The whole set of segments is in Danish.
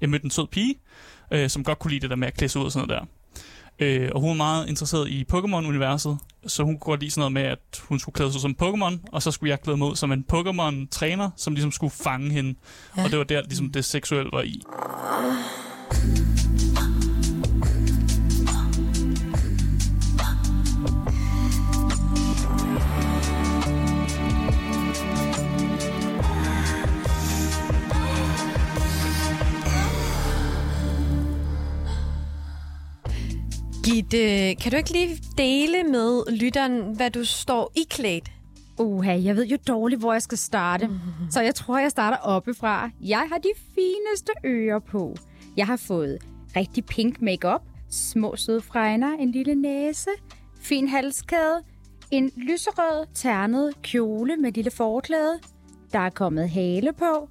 jeg mødte en sød pige, øh, som godt kunne lide det der med at klæde sig ud og sådan noget der. Øh, og hun var meget interesseret i Pokémon-universet, så hun kunne godt lide sådan noget med, at hun skulle klæde sig som Pokémon, og så skulle jeg klæde mig ud som en Pokémon-træner, som ligesom skulle fange hende. Ja. Og det var der, ligesom det seksuelle var i. Gitte, kan du ikke lige dele med lytteren, hvad du står i klædt? Uha, jeg ved jo dårligt, hvor jeg skal starte. Mm. Så jeg tror, jeg starter oppefra. Jeg har de fineste ører på. Jeg har fået rigtig pink makeup, små søde fregner, en lille næse, fin halskæde, en lyserød ternet kjole med lille forklæde. Der er kommet hale på,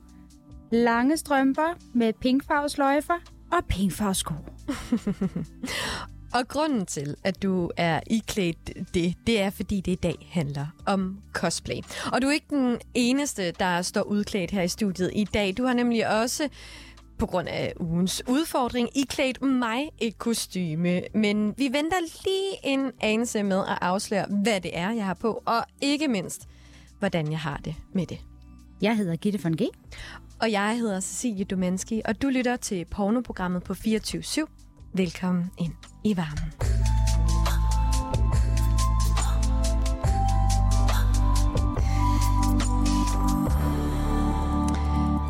lange strømper med pinkfarvesløjfer og pinkfarvesko. Og grunden til, at du er iklædt det, det er, fordi det i dag handler om cosplay. Og du er ikke den eneste, der står udklædt her i studiet i dag. Du har nemlig også på grund af ugens udfordring iklædt mig et kostyme. Men vi venter lige en anelse med at afsløre, hvad det er, jeg har på, og ikke mindst, hvordan jeg har det med det. Jeg hedder Gitte von G. Og jeg hedder Cecilie Domenski, og du lytter til pornoprogrammet på 24 /7. Velkommen ind i varmen.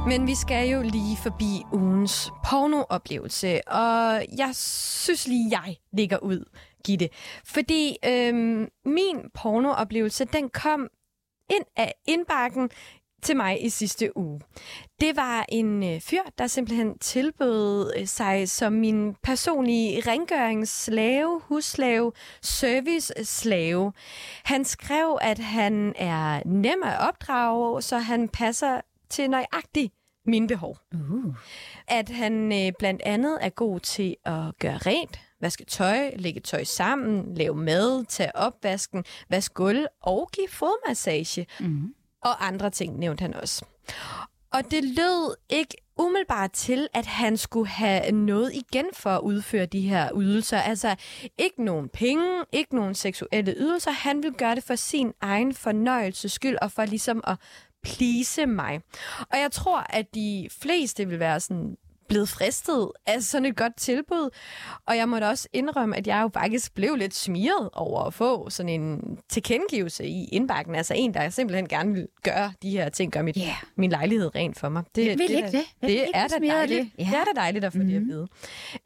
Men vi skal jo lige forbi ugens pornooplevelse, og jeg synes lige, jeg ligger ud, Gitte. Fordi øhm, min pornooplevelse, den kom ind af indbakken til mig i sidste uge. Det var en øh, fyr, der simpelthen tilbød øh, sig som min personlige rengøringsslave, husslave, serviceslave. Han skrev, at han er nem at opdrage, så han passer til nøjagtigt mine behov. Uh. At han øh, blandt andet er god til at gøre rent, vaske tøj, lægge tøj sammen, lave mad, tage opvasken, vaske gulv og give fodmassage. Mm og andre ting nævnte han også. Og det lød ikke umiddelbart til, at han skulle have noget igen for at udføre de her ydelser. Altså ikke nogen penge, ikke nogen seksuelle ydelser. Han ville gøre det for sin egen fornøjelses skyld og for ligesom at please mig. Og jeg tror, at de fleste vil være sådan, blevet fristet af sådan et godt tilbud. Og jeg måtte også indrømme, at jeg jo faktisk blev lidt smiret over at få sådan en tilkendegivelse i indbakken. Altså en, der simpelthen gerne vil gøre de her ting, gøre mit, yeah. min lejlighed rent for mig. Det, vil det, ikke det? det, det er da dejligt. Det? Ja. det er da dejligt at få mm-hmm. det at mhm. vide.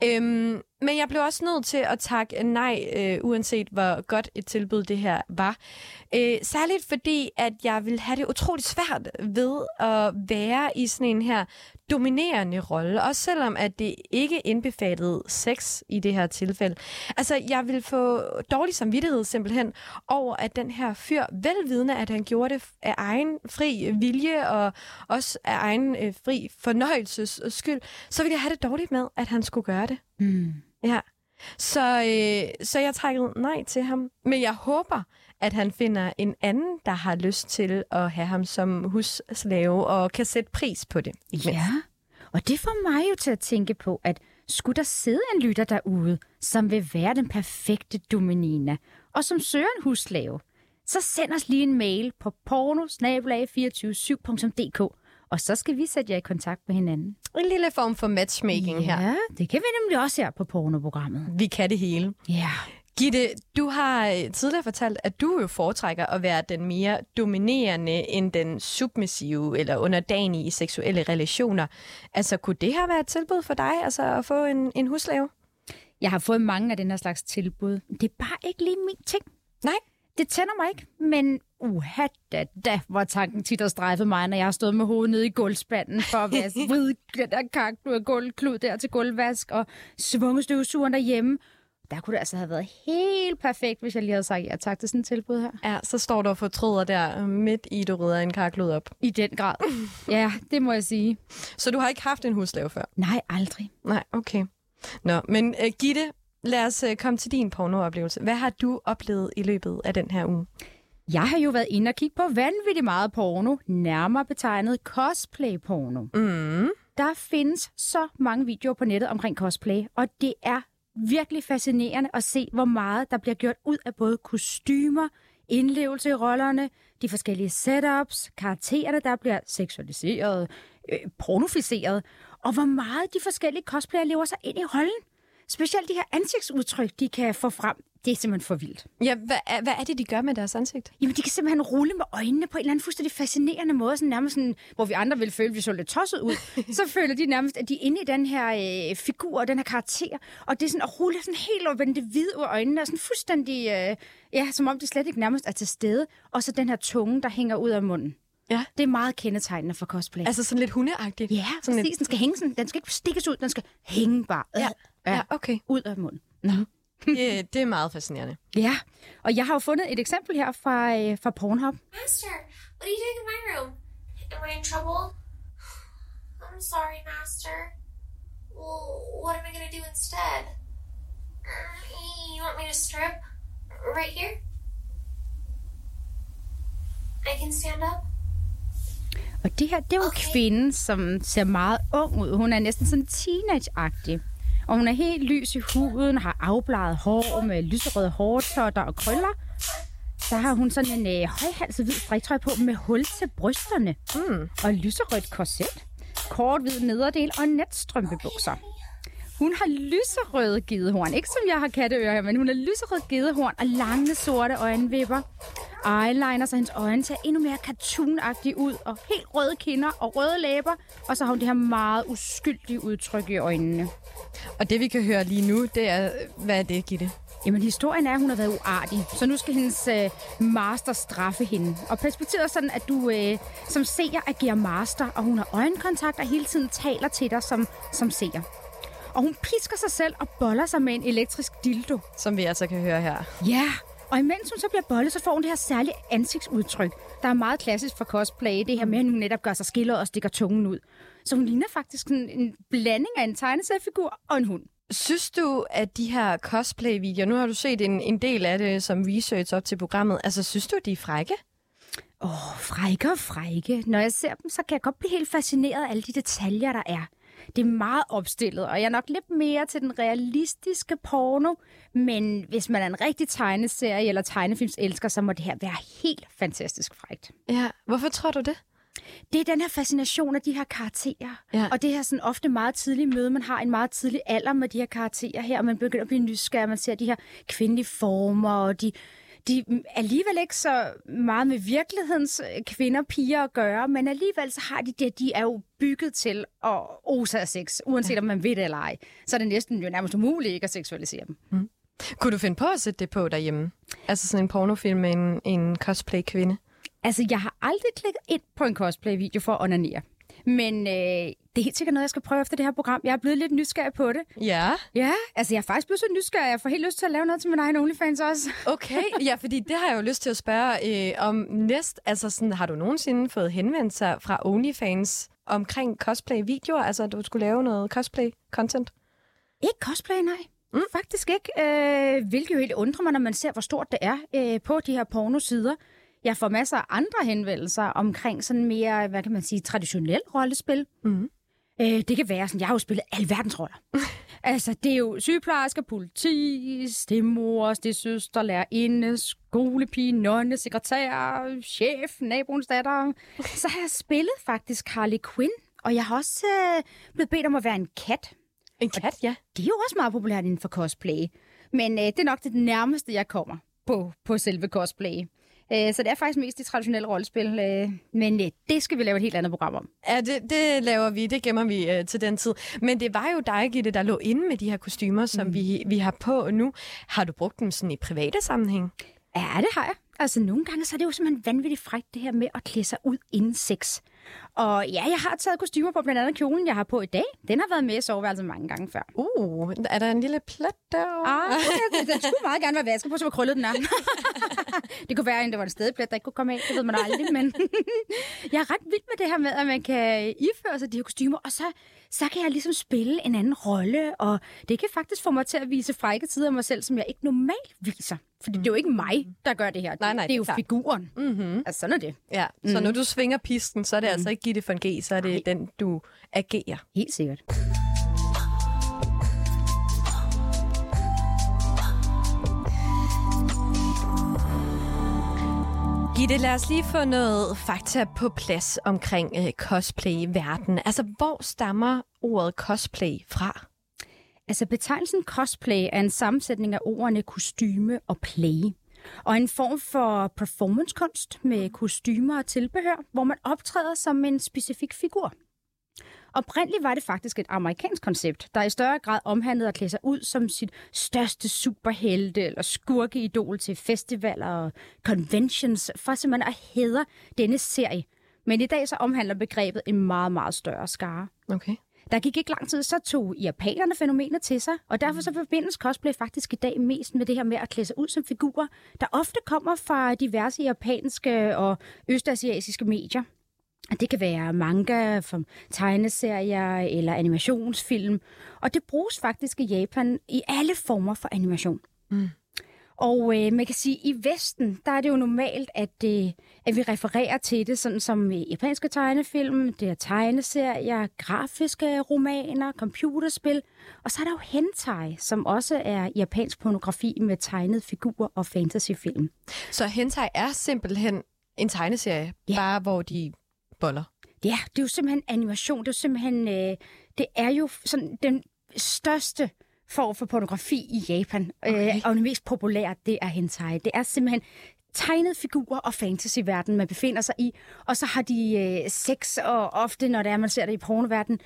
Øhm, men jeg blev også nødt til at takke nej, øh, uanset hvor godt et tilbud det her var. Øh, særligt fordi, at jeg vil have det utroligt svært ved at være i sådan en her dominerende rolle, også selvom at det ikke indbefattede sex i det her tilfælde. Altså, jeg vil få dårlig samvittighed simpelthen over, at den her fyr, velvidende, at han gjorde det af egen fri vilje og også af egen øh, fri fornøjelses skyld, så ville jeg have det dårligt med, at han skulle gøre det. Mm. Ja. Så, øh, så jeg trækkede nej til ham. Men jeg håber, at han finder en anden, der har lyst til at have ham som husslave og kan sætte pris på det. Ja, og det får mig jo til at tænke på, at skulle der sidde en lytter derude, som vil være den perfekte dominina, og som søger en husslave, så send os lige en mail på porno 247dk og så skal vi sætte jer i kontakt med hinanden. En lille form for matchmaking ja, her. Ja, det kan vi nemlig også her på pornoprogrammet. Vi kan det hele. Ja. Gitte, du har øh, tidligere fortalt, at du jo foretrækker at være den mere dominerende end den submissive eller underdanige i seksuelle relationer. Altså, kunne det her være et tilbud for dig, altså at få en, en huslave? Jeg har fået mange af den her slags tilbud. Det er bare ikke lige min ting. Nej. Det tænder mig ikke, men uha, da, da var tanken tit at strejfe mig, når jeg har stået med hovedet nede i gulvspanden for at vaske vride den der kak, gulvklud der til gulvvask og svunge støvsugeren derhjemme der kunne det altså have været helt perfekt, hvis jeg lige havde sagt ja tak til sådan et tilbud her. Ja, så står du og fortryder der midt i, du rydder en karklud op. I den grad. ja, det må jeg sige. Så du har ikke haft en huslave før? Nej, aldrig. Nej, okay. Nå, men uh, Gitte, lad os uh, komme til din pornooplevelse. Hvad har du oplevet i løbet af den her uge? Jeg har jo været inde og kigge på vanvittigt meget porno, nærmere betegnet cosplay-porno. Mm. Der findes så mange videoer på nettet omkring cosplay, og det er virkelig fascinerende at se, hvor meget der bliver gjort ud af både kostymer, indlevelse i rollerne, de forskellige setups, karaktererne, der bliver seksualiseret, øh, pornoficeret, og hvor meget de forskellige cosplayere lever sig ind i rollen. Specielt de her ansigtsudtryk, de kan få frem, det er simpelthen for vildt. Ja, hvad, er- hvad er det, de gør med deres ansigt? Jamen, de kan simpelthen rulle med øjnene på en eller anden fuldstændig fascinerende måde, sådan nærmest sådan, hvor vi andre ville føle, at vi så lidt tosset ud. så føler de nærmest, at de er inde i den her øh, figur og den her karakter, og det er sådan at rulle sådan helt og vende det hvide ud af øjnene, og sådan fuldstændig, øh, ja, som om de slet ikke nærmest er til stede. Og så den her tunge, der hænger ud af munden. Ja. Det er meget kendetegnende for cosplay. Altså sådan lidt hundeagtigt? ja, sådan præcis. Den skal hænge sådan, den skal ikke stikkes ud, den skal hænge bare øh, Ja, ja okay. ud af munden. Det, det er meget fascinerende. Ja, og jeg har jo fundet et eksempel her fra, øh, fra Pornhub. Master, what are you doing in my room? Am I in trouble? I'm sorry, Master. Well, what am I gonna do instead? Uh, You want me to strip? Right here? I can stand up? Og det her, det er jo. Okay. kvinden, som ser meget ung ud. Hun er næsten sådan teenage-agtig. Og hun er helt lys i huden, har afbladet hår med lyserøde hårtotter og krøller. Så har hun sådan en øh, højhalset hvid strikketøj på med hul til brysterne. Mm. Og lyserødt korset, kort hvid nederdel og netstrømpebukser. Hun har lyserøde gedehorn. Ikke som jeg har katteører men hun har lyserøde gedehorn og lange sorte øjenvipper. Eyeliner, så hendes øjne ser endnu mere cartoonagtige ud. Og helt røde kinder og røde læber. Og så har hun det her meget uskyldige udtryk i øjnene. Og det vi kan høre lige nu, det er, hvad er det, Gitte? Jamen, historien er, at hun har været uartig, så nu skal hendes øh, master straffe hende. Og perspektivet er sådan, at du øh, som seer agerer master, og hun har øjenkontakt og hele tiden taler til dig som, som seer. Og hun pisker sig selv og boller sig med en elektrisk dildo. Som vi altså kan høre her. Ja, og imens hun så bliver bollet, så får hun det her særlige ansigtsudtryk, der er meget klassisk for cosplay. Det her med, at hun netop gør sig skiller og stikker tungen ud. Så hun ligner faktisk en, en blanding af en tegneseriefigur og en hund. Synes du, at de her cosplay-videoer, nu har du set en, en del af det som research op til programmet, altså synes du, de er frække? Åh, frække og frække. Når jeg ser dem, så kan jeg godt blive helt fascineret af alle de detaljer, der er. Det er meget opstillet, og jeg er nok lidt mere til den realistiske porno. Men hvis man er en rigtig tegneserie eller tegnefilms elsker, så må det her være helt fantastisk frækt. Ja, hvorfor tror du det? Det er den her fascination af de her karakterer. Ja. Og det her sådan ofte meget tidlige møde. Man har en meget tidlig alder med de her karakterer her, og man begynder at blive nysgerrig. Man ser de her kvindelige former, og de, de er alligevel ikke så meget med virkelighedens øh, kvinder, piger at gøre, men alligevel så har de det, de er jo bygget til at ose af sex, uanset ja. om man ved det eller ej. Så er det næsten jo nærmest umuligt ikke at seksualisere dem. Kunne du finde på at sætte det på derhjemme? Altså sådan en pornofilm med en, en cosplay-kvinde? Altså, jeg har aldrig klikket ind på en cosplay-video for at onanere. Men øh, det er helt sikkert noget, jeg skal prøve efter det her program. Jeg er blevet lidt nysgerrig på det. Ja. Ja, altså jeg er faktisk blevet så nysgerrig. Jeg får helt lyst til at lave noget til min egen OnlyFans også. Okay, ja, fordi det har jeg jo lyst til at spørge øh, om næst. Altså sådan, har du nogensinde fået henvendelser fra OnlyFans omkring cosplay-videoer? Altså, at du skulle lave noget cosplay-content? Ikke cosplay, nej. Mm. Faktisk ikke. Øh, hvilket jo helt undrer mig, når man ser, hvor stort det er øh, på de her pornosider. Jeg får masser af andre henvendelser omkring sådan mere, hvad kan man sige, traditionel rollespil. Mhm. Øh, det kan være sådan, jeg har jo spillet alverdens roller. altså, det er jo sygeplejersker, politi, stemmor, det søster, lærerinde, skolepige, nonne, sekretær, chef, naboens datter. Så har jeg spillet faktisk Harley Quinn, og jeg har også øh, blevet bedt om at være en kat. En kat, ja. Det er jo også meget populært inden for cosplay. Men øh, det er nok det nærmeste, jeg kommer på, på selve cosplay. Øh, så det er faktisk mest de traditionelle rollespil. Øh, men øh, det skal vi lave et helt andet program om. Ja, det, det laver vi. Det gemmer vi øh, til den tid. Men det var jo dig, Gitte, der lå inde med de her kostymer, som mm. vi, vi har på nu. Har du brugt dem sådan i private sammenhæng? Ja, det har jeg. Altså, nogle gange så er det jo simpelthen vanvittigt frækt, det her med at klæde sig ud inden sex. Og ja, jeg har taget kostymer på, blandt andet kjolen, jeg har på i dag. Den har været med i soveværelset mange gange før. Uh, er der en lille plet derovre? Ah, den, den skulle meget gerne være vasket på, så hvor krøllet den er. det kunne være, at det var en stedplet, der ikke kunne komme af. Det ved man aldrig, men jeg er ret vild med det her med, at man kan iføre sig de her kostymer, og så, så kan jeg ligesom spille en anden rolle, og det kan faktisk få mig til at vise frække sider af mig selv, som jeg ikke normalt viser. For det er jo ikke mig, der gør det her. Nej, nej, det er jo klart. figuren. Mm-hmm. Altså, sådan er det. Ja, så når du svinger pisken, så er det mm. altså ikke Gitte von G, så er det Nej. den, du agerer. Helt sikkert. Gitte, lad os lige få noget fakta på plads omkring øh, cosplay-verden. Altså, hvor stammer ordet cosplay fra? Altså betegnelsen cosplay er en sammensætning af ordene kostyme og play. Og en form for performancekunst med kostymer og tilbehør, hvor man optræder som en specifik figur. Oprindeligt var det faktisk et amerikansk koncept, der i større grad omhandlede at klæde sig ud som sit største superhelte eller skurkeidol til festivaler og conventions, for simpelthen at hedre denne serie. Men i dag så omhandler begrebet en meget, meget større skare. Okay. Der gik ikke lang tid, så tog japanerne fænomenet til sig, og derfor så forbindes cosplay faktisk i dag mest med det her med at klæde sig ud som figurer, der ofte kommer fra diverse japanske og østasiatiske medier. Det kan være manga, som tegneserier eller animationsfilm, og det bruges faktisk i Japan i alle former for animation. Mm. Og øh, man kan sige, at i Vesten, der er det jo normalt, at, øh, at vi refererer til det sådan som øh, japanske tegnefilm, det er tegneserier, grafiske romaner, computerspil. Og så er der jo hentai, som også er japansk pornografi med tegnede figurer og fantasyfilm. Så hentai er simpelthen en tegneserie, Ja. bare hvor de boller. Ja, det er jo simpelthen animation. Det er jo simpelthen, øh, det er jo sådan den største form for pornografi i Japan. Okay. Øh, og det mest populære, det er hentai. Det er simpelthen tegnede figurer og fantasyverden, man befinder sig i. Og så har de øh, sex, og ofte, når det er, man ser det i pornoverden,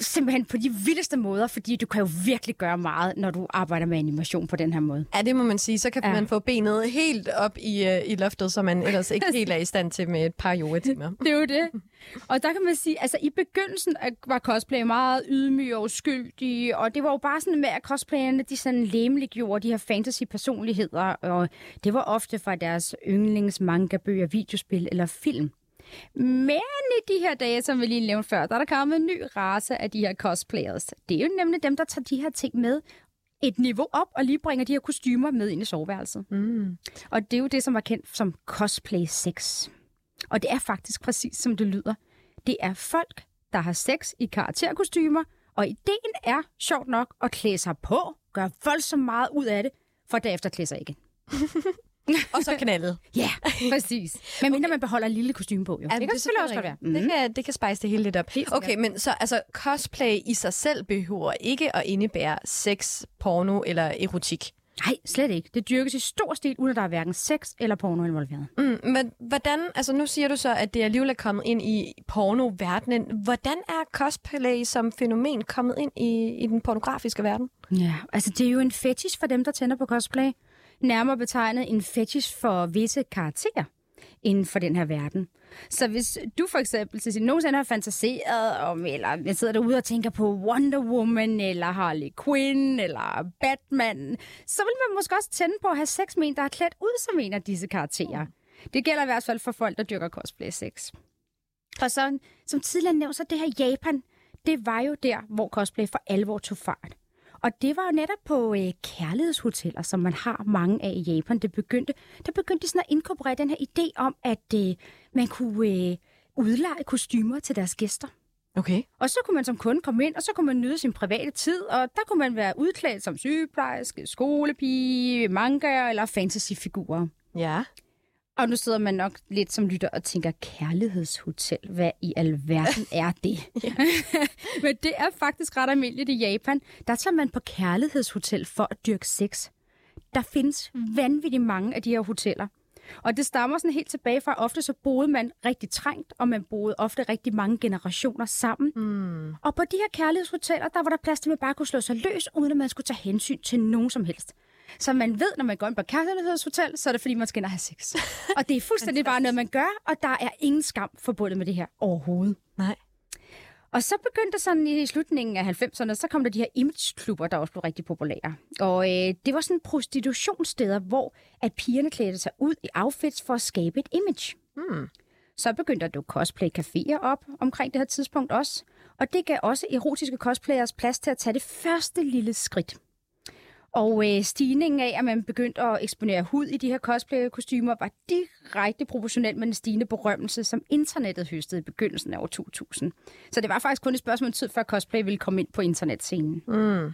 simpelthen på de vildeste måder, fordi du kan jo virkelig gøre meget, når du arbejder med animation på den her måde. Ja, det må man sige. Så kan ja. Man få benet helt op i, øh, i loftet, så man ellers ikke helt er i stand til med et par yogatimer. Det er jo det. Og der kan man sige, altså i begyndelsen var cosplay meget ydmyg og uskyldig, og det var jo bare sådan med, at cosplayerne, de sådan læmeliggjorde de her fantasy-personligheder, og det var ofte fra deres yndlings manga-bøger, videospil eller film. Men i de her dage, som vi lige nævnte før, der er der kommet en ny race af de her cosplayers. Det er jo nemlig dem, der tager de her ting med et niveau op, og lige bringer de her kostymer med ind i soveværelset. Mm. Og det er jo det, som er kendt som cosplay sex. Og det er faktisk præcis som det lyder. Det er folk, der har sex i karakterkostymer, og ideen er, sjovt nok, at klæde sig på, gøre voldsomt meget ud af det, for derefter klæde sig igen. Og så knaldet. Ja, præcis. Men mindre man beholder en lille kostyme på, jo. Ja, det kan selvfølgelig også godt være. rigtigt. Det, kan, det kan spice det hele lidt op. Helt. Okay, men så altså, cosplay i sig selv behøver ikke at indebære sex, porno eller erotik. Nej, slet ikke. Det dyrkes i stor stil, uden at der er hverken sex eller porno involveret. Mm, men hvordan, altså nu siger du så, at det alligevel er kommet ind i pornoverdenen. Hvordan er cosplay som fænomen kommet ind i, i den pornografiske verden? Ja, altså det er jo en fetish for dem, der tænder på cosplay. Nærmere betegnet en fetish for visse karakterer inden for den her verden. Så hvis du for eksempel til nogensinde har fantaseret om, eller jeg sidder derude og tænker på Wonder Woman, eller Harley Quinn, eller Batman, så vil man måske også tænde på at have sex med en, der er klædt ud som en af disse karakterer. Det gælder i hvert fald for folk, der dyrker cosplay sex. Og så, som tidligere nævnt, så det her Japan, det var jo der, hvor cosplay for alvor tog fart. Og det var jo netop på øh, kærlighedshoteller, som man har mange af i Japan, det begyndte, der begyndte de sådan at inkorporere den her idé om, at øh, man kunne øh, udleje kostymer til deres gæster. Okay. Og så kunne man som kunde komme ind, og så kunne man nyde sin private tid, og der kunne man være udklædt som sygeplejerske, skolepige, manga eller fantasyfigurer. Ja. Og nu sidder man nok lidt som lytter og tænker, kærlighedshotel, hvad i alverden er det? Men det er faktisk ret almindeligt i Japan. Der tager man på kærlighedshotel for at dyrke sex. Der findes vanvittigt mange af de her hoteller. Og det stammer sådan helt tilbage fra, ofte så boede man rigtig trængt, og man boede ofte rigtig mange generationer sammen. Mm. Og på de her kærlighedshoteller, der var der plads til, at man bare kunne slå sig løs, uden at man skulle tage hensyn til nogen som helst. Så man ved, når man går ind på kærlighedshotel, så er det fordi, man skal ind og have sex. og det er fuldstændig bare noget, man gør, og der er ingen skam forbundet med det her overhovedet. Nej. Og så begyndte sådan i slutningen af 90'erne, så kom der de her imageklubber, der også blev rigtig populære. Og øh, det var sådan prostitutionssteder, hvor at pigerne klædte sig ud i outfits for at skabe et image. Mm. Så begyndte der at dukke cosplay-caféer op omkring det her tidspunkt også. Og det gav også erotiske cosplayers plads til at tage det første lille skridt. Og øh, stigningen af, at man begyndte at eksponere hud i de her cosplay-kostymer, var direkte proportionel med den stigende berømmelse, som internettet høstede i begyndelsen af år 2000. Så det var faktisk kun et spørgsmål tid, før cosplay ville komme ind på internetscenen. Mm.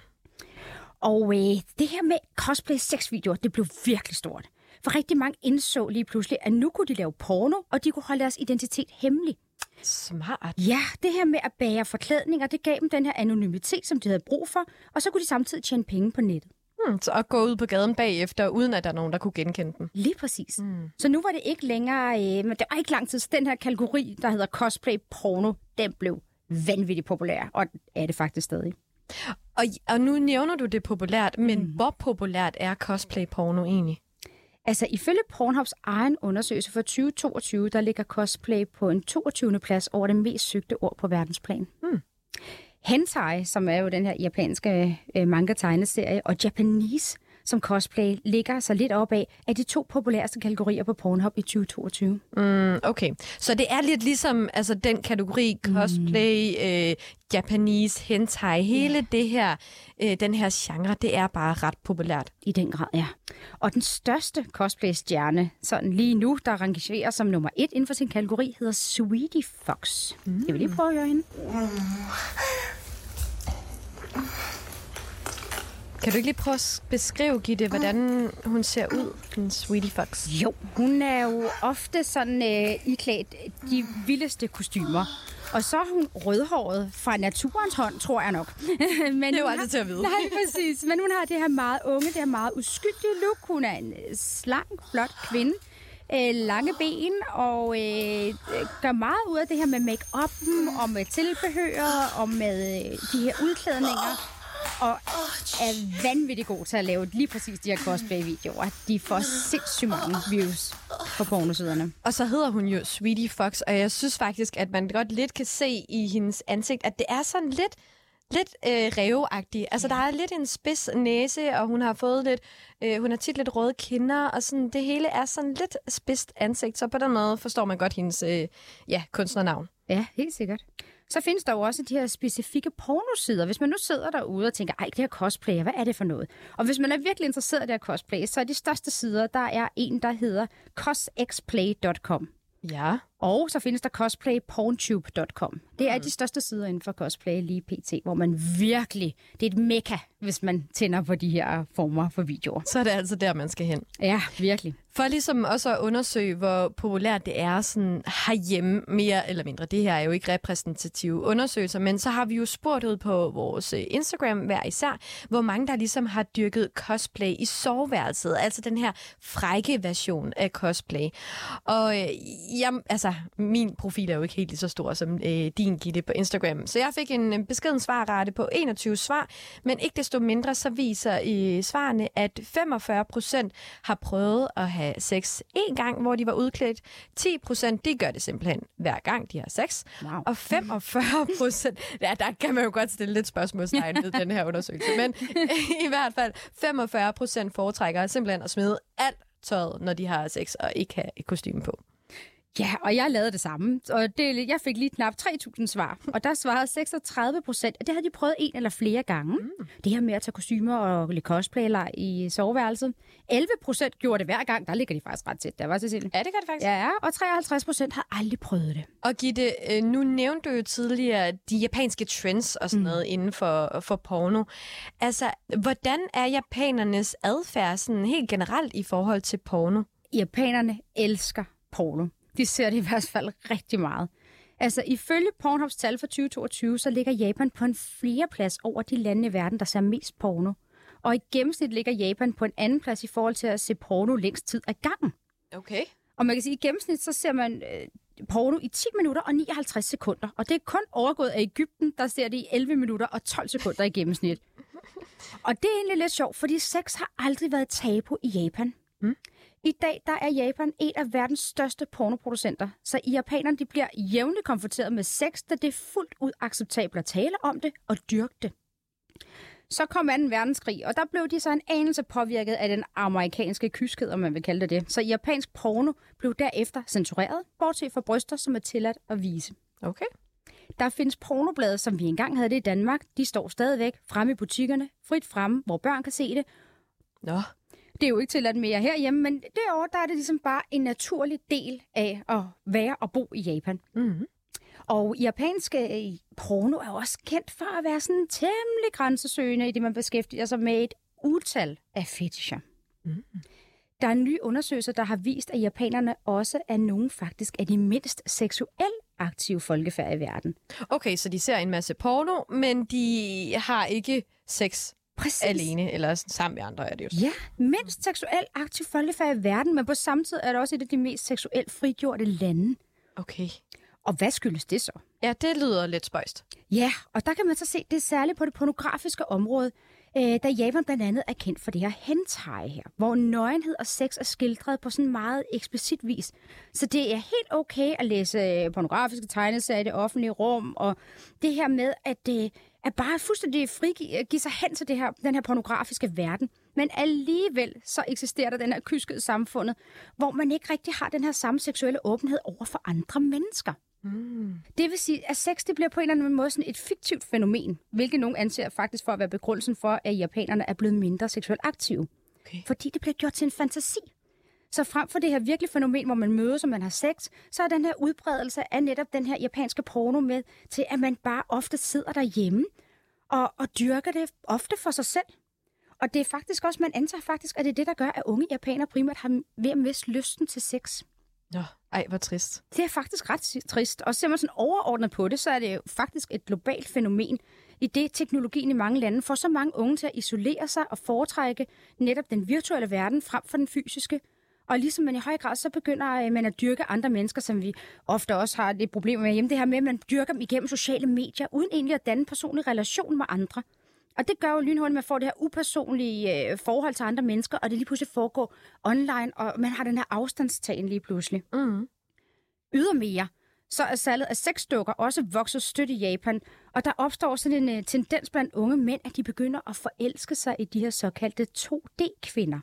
Og øh, det her med cosplay sexvideoer, det blev virkelig stort. For rigtig mange indså lige pludselig, at nu kunne de lave porno, og de kunne holde deres identitet hemmelig. Smart. Ja, det her med at bære forklædninger, det gav dem den her anonymitet, som de havde brug for, og så kunne de samtidig tjene penge på nettet. Hmm, så at gå ud på gaden bagefter, uden at der er nogen, der kunne genkende dem. Lige præcis. Mm. Så nu var det ikke længere, øh, men det var ikke lang tid, så den her kategori, der hedder cosplay porno, den blev vanvittigt populær, og er det faktisk stadig. Og, og nu nævner du det populært, men mm. hvor populært er cosplay porno egentlig? Altså, ifølge Pornhubs egen undersøgelse for 2022, der ligger cosplay på en 22. plads over det mest søgte ord på verdensplan. Hmm. Hentai, som er jo den her japanske øh, manga-tegneserie, og Japanese, som cosplay, ligger så lidt op af, er de to populæreste kategorier på Pornhub i 2022. Mm, okay, så det er lidt ligesom altså, den kategori cosplay, mm. øh, Japanese, hentai, hele yeah. det her, øh, den her genre, det er bare ret populært. I den grad, ja. Og den største cosplay-stjerne, sådan lige nu, der rangerer som nummer et inden for sin kategori, hedder Sweetie Fox. Mm. Jeg vil lige prøve at høre hende. Kan du ikke lige prøve at beskrive, Gitte, hvordan hun ser ud, den Sweetie Fox? Jo, hun er jo ofte sådan øh, iklædt de vildeste kostymer. Og så er hun rødhåret fra naturens hånd, tror jeg nok. Men Det er jo aldrig til at vide. Nej, præcis. Men hun har det her meget unge, det her meget uskyldige look. Hun er en øh, slank, flot kvinde. Øh, lange ben og øh, øh, gør meget ud af det her med make-up'en og med tilbehør og med øh, de her udklædninger. Og er vanvittigt god til at lave lige præcis de her cosplay-videoer. De får sindssygt mange views på pornosiderne. Og så hedder hun jo Sweetie Fox, og jeg synes faktisk, at man godt lidt kan se i hendes ansigt, at det er sådan lidt lidt øh, ræveagtig. Altså, der er lidt en spids næse, og hun har fået lidt... Øh, hun har tit lidt røde kinder, og sådan, det hele er sådan lidt spidst ansigt. Så på den måde forstår man godt hendes øh, ja, kunstnernavn. Ja, helt sikkert. Så findes der jo også de her specifikke pornosider. Hvis man nu sidder derude og tænker, ej, det her cosplay, hvad er det for noget? Og hvis man er virkelig interesseret i det her cosplay, så er de største sider, der er en, der hedder cosxplay.com. Ja. Og så findes der cosplayporntube.com. Det er de største sider inden for cosplay lige pt, hvor man virkelig, det er et mekka, hvis man tænder på de her former for videoer. Så er det altså der, man skal hen. Ja, virkelig. For ligesom også at undersøge, hvor populært det er sådan herhjemme, mere eller mindre. Det her er jo ikke repræsentative undersøgelser, men så har vi jo spurgt ud på vores øh, Instagram hver især, hvor mange der ligesom har dyrket cosplay i soveværelset, altså den her frække version af cosplay. Og øh, jeg, altså, min profil er jo ikke helt lige så stor som øh, din, Gitte, på Instagram. Så jeg fik en øh, beskeden svarrate på 21 svar, men ikke desto mindre så viser i svarene, at 45 procent har prøvet at have sex en gang, hvor de var udklædt. 10 procent, de gør det simpelthen hver gang, de har sex. Wow. Og 45 procent, ja, der kan man jo godt stille lidt spørgsmålstegn ved den her undersøgelse, men i hvert fald 45 procent foretrækker simpelthen at smide alt tøjet, når de har sex, og ikke have et kostume på. Ja, og jeg lavede det samme. Og det, jeg fik lige knap 3.000 svar. Og der svarede 36 procent, at det havde de prøvet en eller flere gange. Mm. Det her med at tage kostymer og lidt cosplay i soveværelset. 11 procent gjorde det hver gang. Der ligger de faktisk ret tæt. Der var Cecilie. Ja, det gør det faktisk. Ja, og 53 procent har aldrig prøvet det. Og Gitte, øh, nu nævnte du jo tidligere de japanske trends og sådan noget mm. inden for, for porno. Altså, hvordan er japanernes adfærd sådan helt generelt i forhold til porno? Japanerne elsker porno. De ser det i hvert fald rigtig meget. Altså, ifølge Pornhubs tal for 2022, så ligger Japan på en flerplads over de lande i verden, der ser mest porno. Og i gennemsnit ligger Japan på en anden plads i forhold til at se porno længst tid ad gangen. Okay. Og man kan sige, at i gennemsnit så ser man øh, porno i 10 minutter og 59 sekunder. Og det er kun overgået af Ægypten, der ser det i 11 minutter og 12 sekunder i gennemsnit. Og det er egentlig lidt sjovt, fordi sex har aldrig været tabu i Japan. Mm. I dag der er Japan en af verdens største pornoproducenter, så i japanerne de bliver jævnligt konfronteret med sex, da det er fuldt ud acceptabelt at tale om det og dyrke det. Så kom 2. verdenskrig, og der blev de så en anelse påvirket af den amerikanske kyskhed, om man vil kalde det det. Så japansk porno blev derefter censureret, bortset fra bryster, som er tilladt at vise. Okay. Der findes pornoblade, som vi engang havde det i Danmark. De står stadigvæk fremme i butikkerne, frit fremme, hvor børn kan se det. Nå. Det er jo ikke tilladt mere herhjemme, men derovre der er det ligesom bare en naturlig del af at være og bo i Japan. Mm. Og japanske øh, porno er jo også kendt for at være sådan temmelig grænsesøgende i det, man beskæftiger sig med et utal af fetischer. Mm. Der er en ny undersøgelse, der har vist, at japanerne også er nogen faktisk af de mindst seksuelt aktive folkefærd i verden. Okay, så de ser en masse porno, men de har ikke sex Præcis. alene, eller sammen med andre er det jo. Ja, mindst seksuelt aktiv folkefærd i verden, men på samme tid er det også et af de mest seksuelt frigjorte lande. Okay. Og hvad skyldes det så? Ja, det lyder lidt spøjst. Ja, og der kan man så se, det er særligt på det pornografiske område, øh, da Japan blandt andet er kendt for det her hentai her, hvor nøgenhed og sex er skildret på sådan meget eksplicit vis. Så det er helt okay at læse øh, pornografiske tegneserier i det offentlige rum, og det her med at, øh, at bare fuldstændig frigive give sig hen til det her, den her pornografiske verden. Men alligevel så eksisterer der den her kyskede samfundet, hvor man ikke rigtig har den her samme seksuelle åbenhed over for andre mennesker. Mm. Det vil sige, at sex det bliver på en eller anden måde sådan et fiktivt fænomen, hvilket nogen anser faktisk for at være begrundelsen for, at japanerne er blevet mindre seksuelt aktive. Okay. Fordi det bliver gjort til en fantasi. Så frem for det her virkelige fænomen, hvor man mødes, og man har sex, så er den her udbredelse af netop den her japanske porno med til, at man bare ofte sidder derhjemme og, og dyrker det ofte for sig selv. Og det er faktisk også, man antager faktisk, at det er det, der gør, at unge japanere primært har ved at miste lysten til sex. Nå, ej, hvor trist. Det er faktisk ret trist. Og ser man sådan overordnet på det, så er det jo faktisk et globalt fænomen, i det teknologien i mange lande får så mange unge til at isolere sig og foretrække netop den virtuelle verden frem for den fysiske. Og ligesom man i høj grad så begynder øh, man at dyrke andre mennesker, som vi ofte også har det problem med hjemme, det her med, at man dyrker dem igennem sociale medier, uden egentlig at danne en personlig relation med andre. Og det gør jo lynhurtigt, at man får det her upersonlige øh, forhold til andre mennesker, og det lige pludselig foregår online, og man har den her afstandstagen lige pludselig. Mm. Ydermere, så er salget af sexdukker også vokset stødt i Japan, og der opstår sådan en uh, tendens blandt unge mænd, at de begynder at forelske sig i de her såkaldte 2D-kvinder.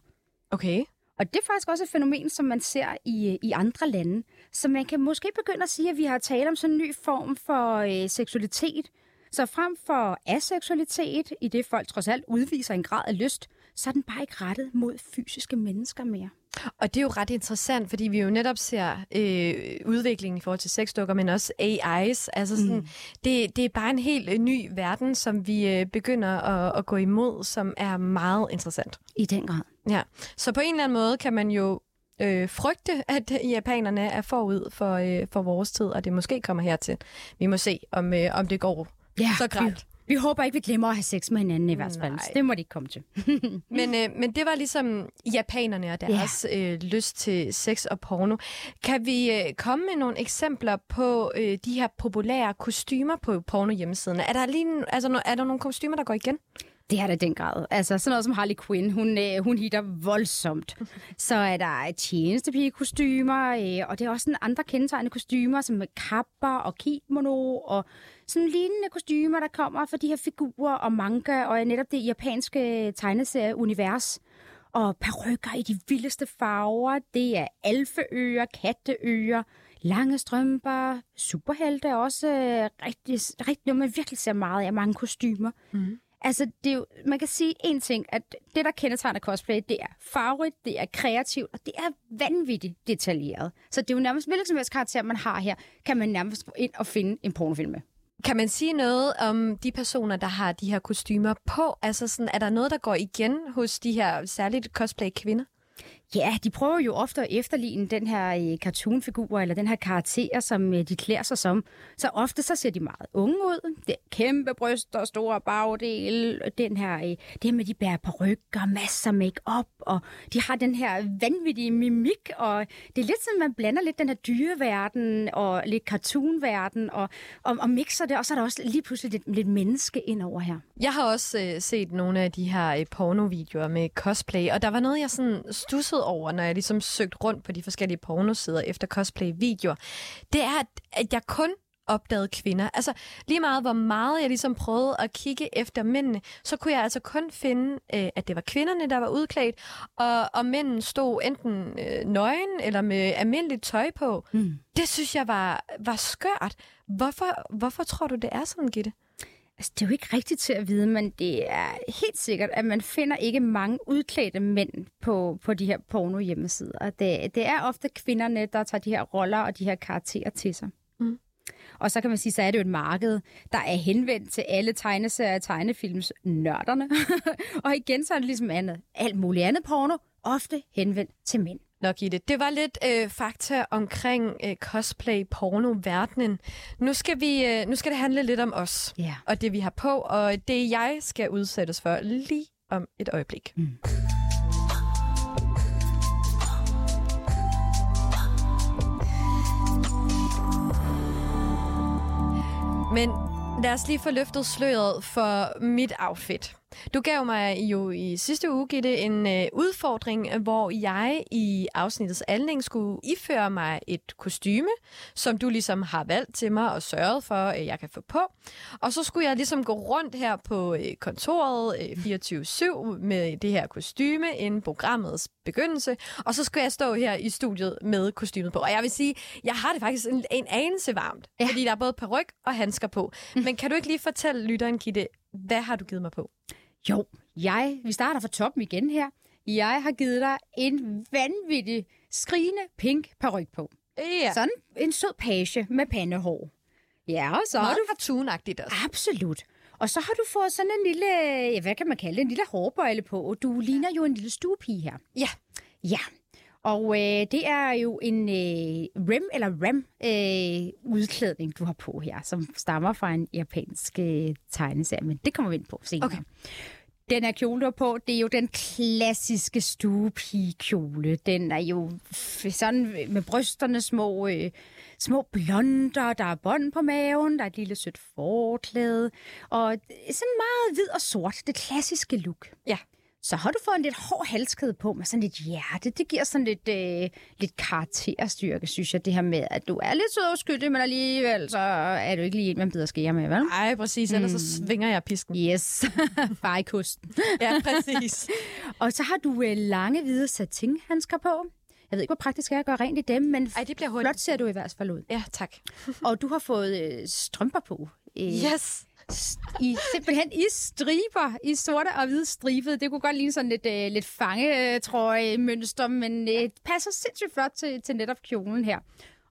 Okay. Og det er faktisk også et fænomen, som man ser i, i andre lande. Så man kan måske begynde at sige, at vi har talt om sådan en ny form for øh, seksualitet. Så frem for aseksualitet, i det folk trods alt udviser en grad af lyst, så er den bare ikke rettet mod fysiske mennesker mere. Og det er jo ret interessant, fordi vi jo netop ser øh, udviklingen i forhold til sexdukker, men også AI's. Altså sådan, mm. det, det er bare en helt øh, ny verden, som vi øh, begynder at, at gå imod, som er meget interessant. I den grad. Ja, så på en eller anden måde kan man jo øh, frygte, at japanerne er forud for, øh, for vores tid, og det måske kommer hertil. Vi må se, om, øh, om det går Ja, så gralt. Vi håber ikke, vi glemmer at have sex med hinanden i hvert fald. Det må de ikke komme til. Men, øh, men det var ligesom japanerne og deres øh, lyst til sex og porno. Kan vi øh, komme med nogle eksempler på øh, de her populære kostymer på porno hjemmesiderne? Er der, lige, altså, er der nogle kostymer, der går igen? Det er der den grad. Altså sådan noget som Harley Quinn, hun, øh, hun hitter voldsomt. Så er der tjenestepigekostymer, øh, og det er også sådan andre kendetegnende kostymer, som kapper og kimono, og sådan lignende kostymer, der kommer fra de her figurer og manga, og netop det japanske tegneserieunivers. Og perukker i de vildeste farver. Det er alfeøer, katteøer, lange strømper, superhelte også øh, rigtig, rigtig, noget, man virkelig ser meget af, mange kostymer. Mhm. Altså, det er jo, man kan sige en ting, at det, der kendetegner cosplay, det er farverigt, det er kreativt, og det er vanvittigt detaljeret. Så det er jo nærmest, hvilken som helst karakter, man har her, kan man nærmest gå ind og finde en pornofilm med. Kan man sige noget om de personer, der har de her kostymer på? Altså sådan, er der noget, der går igen hos de her særligt cosplay-kvinder? Ja, de prøver jo ofte at efterligne den her øh, cartoonfigur, eller den her karakter, som øh, de klæder sig som. Så ofte så ser de meget unge ud. Det er kæmpe bryster, store bagdel, den her, øh, det her med, de bærer perukker, masser make-up, og de har den her vanvittige mimik, og det er lidt sådan, man blander lidt den her dyreverden, og lidt cartoonverden, og, og, og mixer det, og så er der også lige pludselig lidt, lidt menneske ind over her. Jeg har også øh, set nogle af de her øh, pornovideoer med cosplay, og der var noget, jeg sådan stussede over, når jeg ligesom søgte rundt på de forskellige pornosider efter cosplay-videoer. Det er, at, jeg kun opdaget kvinder. Altså lige meget, hvor meget jeg ligesom prøvede at kigge efter mændene, så kunne jeg altså kun finde, øh, at det var kvinderne, der var udklædt, og, og mændene stod enten øh, nøgen eller med almindeligt tøj på. Mm. Det synes jeg var, var skørt. Hvorfor, hvorfor tror du, det er sådan, Gitte? Altså, det er jo ikke rigtigt til at vide, men det er helt sikkert, at man finder ikke mange udklædte mænd på, på de her porno-hjemmesider. Det, det er ofte kvinderne, der tager de her roller og de her karakterer til sig. Mm. Og så kan man sige, så er det jo et marked, der er henvendt til alle tegneserier og tegnefilms nørderne. og igen, så er det ligesom andet. Alt muligt andet porno, ofte henvendt til mænd. Nok i det. Det var lidt øh, fakta omkring øh, cosplay porno verdenen. Nu skal vi øh, nu skal det handle lidt om os Ja. og det vi har på og det jeg skal udsættes for lige om et øjeblik. Mm. Men lad os lige få løftet sløret for mit outfit. Du gav mig jo i sidste uge, Gitte, en øh, udfordring, hvor jeg i afsnittets anlæg skulle iføre mig et kostyme, som du ligesom har valgt til mig og sørget for, at jeg kan få på. Og så skulle jeg ligesom gå rundt her på øh, kontoret øh, 24-7 med det her kostyme inden programmets begyndelse. Og så skulle jeg stå her i studiet med kostymet på. Og jeg vil sige, jeg har det faktisk en, en anelse varmt, ja. fordi der er både peruk og handsker på. Men kan du ikke lige fortælle lytteren, Gitte, hvad har du givet mig på? Jo, jeg, vi starter fra toppen igen her. Jeg har givet dig en vanvittig, skrigende pink paryk på. Ja. Sådan en sød page med pandehår. Ja, og så har Meget du... cartoonagtigt også. Absolut. Og så har du fået sådan en lille, ja, hvad kan man kalde det, en lille hårbøjle på. Du ligner jo en lille stuepige her. Ja. Ja. Og øh, det er jo en øh, rem eller rem øh, udklædning, du har på her, som stammer fra en japansk øh, tegneserie, men det kommer vi ind på senere. Okay. Den her kjole, du har på, det er jo den klassiske stuepigekjole. Den er jo sådan med brysterne små, øh, små blonder, der er bånd på maven, der er et lille sødt forklæde, og sådan meget hvid og sort, det klassiske look. Ja. Så har du fået en lidt hård halskæde på med sådan lidt hjerte. Det giver sådan lidt, øh, lidt karakterstyrke, synes jeg. Det her med, at du er lidt sød og uskyldig, men alligevel så er du ikke lige en, man bider skære med, vel? Ej, præcis. Ellers så svinger jeg pisken. Yes, bare i kosten. Ja, præcis. Og så har du øh, lange, hvide satinhandsker på. Jeg ved ikke, hvor praktisk er at gøre rent i dem, men Ej, det bliver hurtigt. flot ser du i hvert fald ud. Ja, tak. Og du har fået øh, strømper på. Øh, Yes. I, simpelthen i striber, i sorte og hvide stribede. Det kunne godt ligne sådan lidt, øh, lidt fangetrøje-mønster, men øh, det passer sindssygt flot til, til netop kjolen her.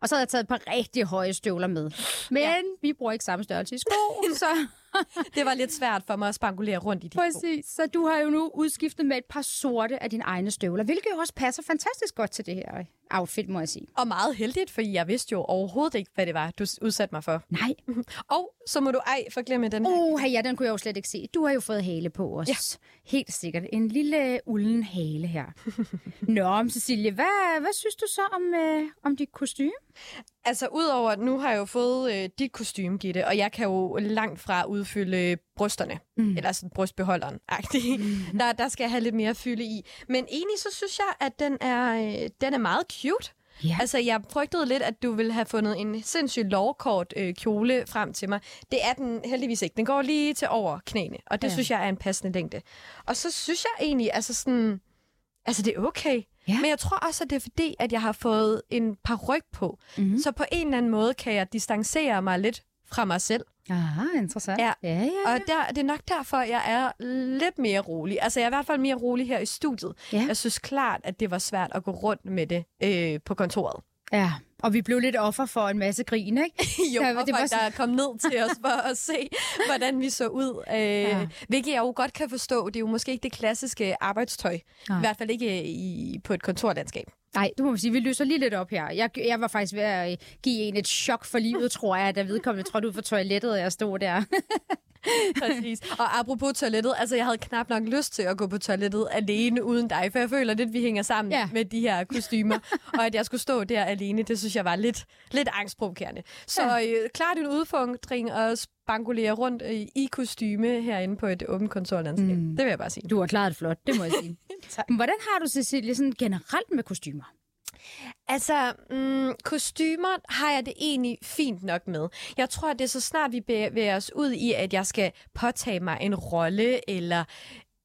Og så har jeg taget et par rigtig høje støvler med. Men ja. vi bruger ikke samme størrelse i sko, så Det var lidt svært for mig at spangulere rundt i de sko. præcis. Så du har jo nu udskiftet med et par sorte af dine egne støvler, hvilket jo også passer fantastisk godt til det her outfit, må jeg sige. Og meget heldigt, fordi jeg vidste jo overhovedet ikke, hvad det var, du udsatte mig for. Nej. Og så må du ej forglemme den her. Uh, ja, den kunne jeg jo slet ikke se. Du har jo fået hale på os. Ja. Helt sikkert. En lille ulden hale her. Nå, men Cecilie, hvad, hvad synes du så om, øh, om dit kostume? Altså, udover at nu har jeg jo fået øh, dit kostume, Gitte, og jeg kan jo langt fra udfylde brysterne, mm. eller sådan brystbeholderen mm. der, der skal jeg have lidt mere fylde i. Men egentlig så synes jeg, at den er, øh, den er meget cute. Ja. Altså, jeg frygtede lidt, at du ville have fundet en sindssygt lovkort øh, kjole frem til mig. Det er den heldigvis ikke. Den går lige til over knæene, og det Ja. synes jeg er en passende længde. Og så synes jeg egentlig, altså sådan... Altså, det er okay. Ja. Men jeg tror også, at det er fordi, at jeg har fået en par ryg på. Mhm. Så på en eller anden måde kan jeg distancere mig lidt fra mig selv. Aha, interessant. Ja. ja, ja. Og der, det er nok derfor, jeg er lidt mere rolig. Altså, jeg er i hvert fald mere rolig her i studiet. Ja. Jeg synes klart, at det var svært at gå rundt med det øh, på kontoret. ja. Og vi blev lidt offer for en masse grin, ikke? jo, Ja, ja, det var folk, der er kommet ned til os for at se, hvordan vi så ud. Øh, ja. Hvilket jeg jo godt kan forstå. Det er jo måske ikke det klassiske arbejdstøj. Nej. I hvert fald ikke i, på et kontorlandskab. Nej, du må sige, vi løser lige lidt op her. Jeg, jeg var faktisk ved at give en et chok for livet, tror jeg, da vedkommende trådte ud for toilettet, og jeg stod der. Præcis. Og apropos toilettet, altså jeg havde knap nok lyst til at gå på toilettet alene uden dig, for jeg føler lidt, vi hænger sammen Ja. med de her kostymer. og at jeg skulle stå der alene, det synes jeg var lidt, lidt angstprovokerende. Så Ja. øh, klart en udfordring at spangulere rundt øh, i kostyme herinde på et åbent kontorlandskab. Mm. Det vil jeg bare sige. Du har klaret flot, det må jeg sige. Tak. Men Hvordan har du, Cecilie, sådan generelt med kostymer? Altså, mm, kostymer har jeg det egentlig fint nok med. Jeg tror, at det er så snart, vi bevæger os ud i, at jeg skal påtage mig en rolle, eller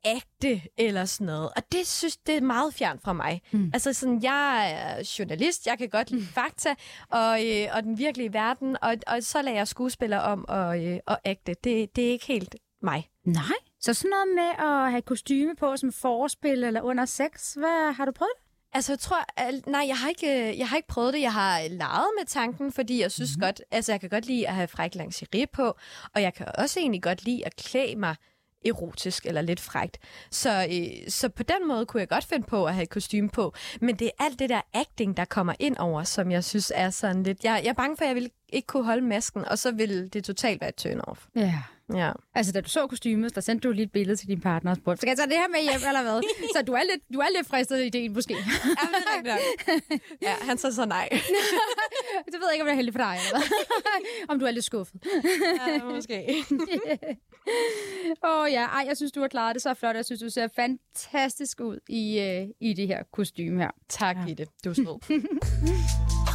ægte, eller sådan noget. Og det synes det er meget fjern fra mig. Mm. Altså, sådan, jeg er journalist, jeg kan godt lide fakta, og, øh, og den virkelige verden, og, og så lader jeg skuespillere om at, øh, at ægte. Det, det er ikke helt mig. Nej. Så sådan noget med at have kostyme på som forspil eller under sex, hvad har du prøvet? Altså, jeg tror... al- Nej, jeg har, ikke, jeg har ikke prøvet det. Jeg har leget med tanken, fordi jeg synes mm-hmm. godt... Altså, jeg kan godt lide at have fræk lingerie på, og jeg kan også egentlig godt lide at klæde mig erotisk eller lidt frægt. Så, øh, så på den måde kunne jeg godt finde på at have et kostume på. Men det er alt det der acting, der kommer ind over, som jeg synes er sådan lidt... Jeg, jeg er bange for, at jeg vil ikke kunne holde masken, og så vil det totalt være et turn-off. Ja. Ja. Altså, da du så kostymet, der sendte du lige et billede til din partner og spurgte, skal jeg tage det her med hjem, eller hvad? Så du er lidt, du er lidt fristet i ideen, måske. Ja, det er rigtigt nok. Ja, han så så nej. det ved jeg ikke, om det er heldigt for dig, eller om du er lidt skuffet. ja, måske. Åh oh, ja, ej, jeg synes, du har klaret det så flot. Jeg synes, du ser fantastisk ud i, øh, i det her kostume her. Tak, ja. Gitte. Du er sød.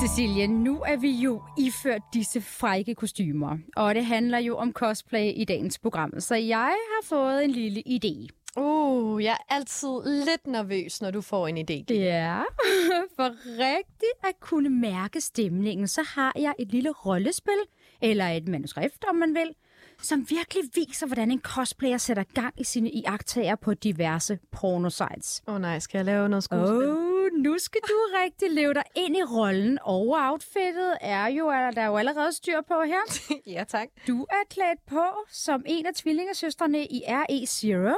Cecilie, nu er vi jo iført disse frække kostymer, og det handler jo om cosplay i dagens program, så jeg har fået en lille idé. Uh, jeg er altid lidt nervøs, når du får en idé. Ja, for rigtigt at kunne mærke stemningen, så har jeg et lille rollespil, eller et manuskript, om man vil, som virkelig viser, hvordan en cosplayer sætter gang i sine iagttager på diverse pornosites. Åh oh, nej, skal jeg lave noget skuespil? Åh, nu skal du rigtig leve dig ind i rollen, og outfittet er jo, er der er jo allerede styr på her. ja, tak. Du er klædt på som en af tvillingesøstrene i RE0.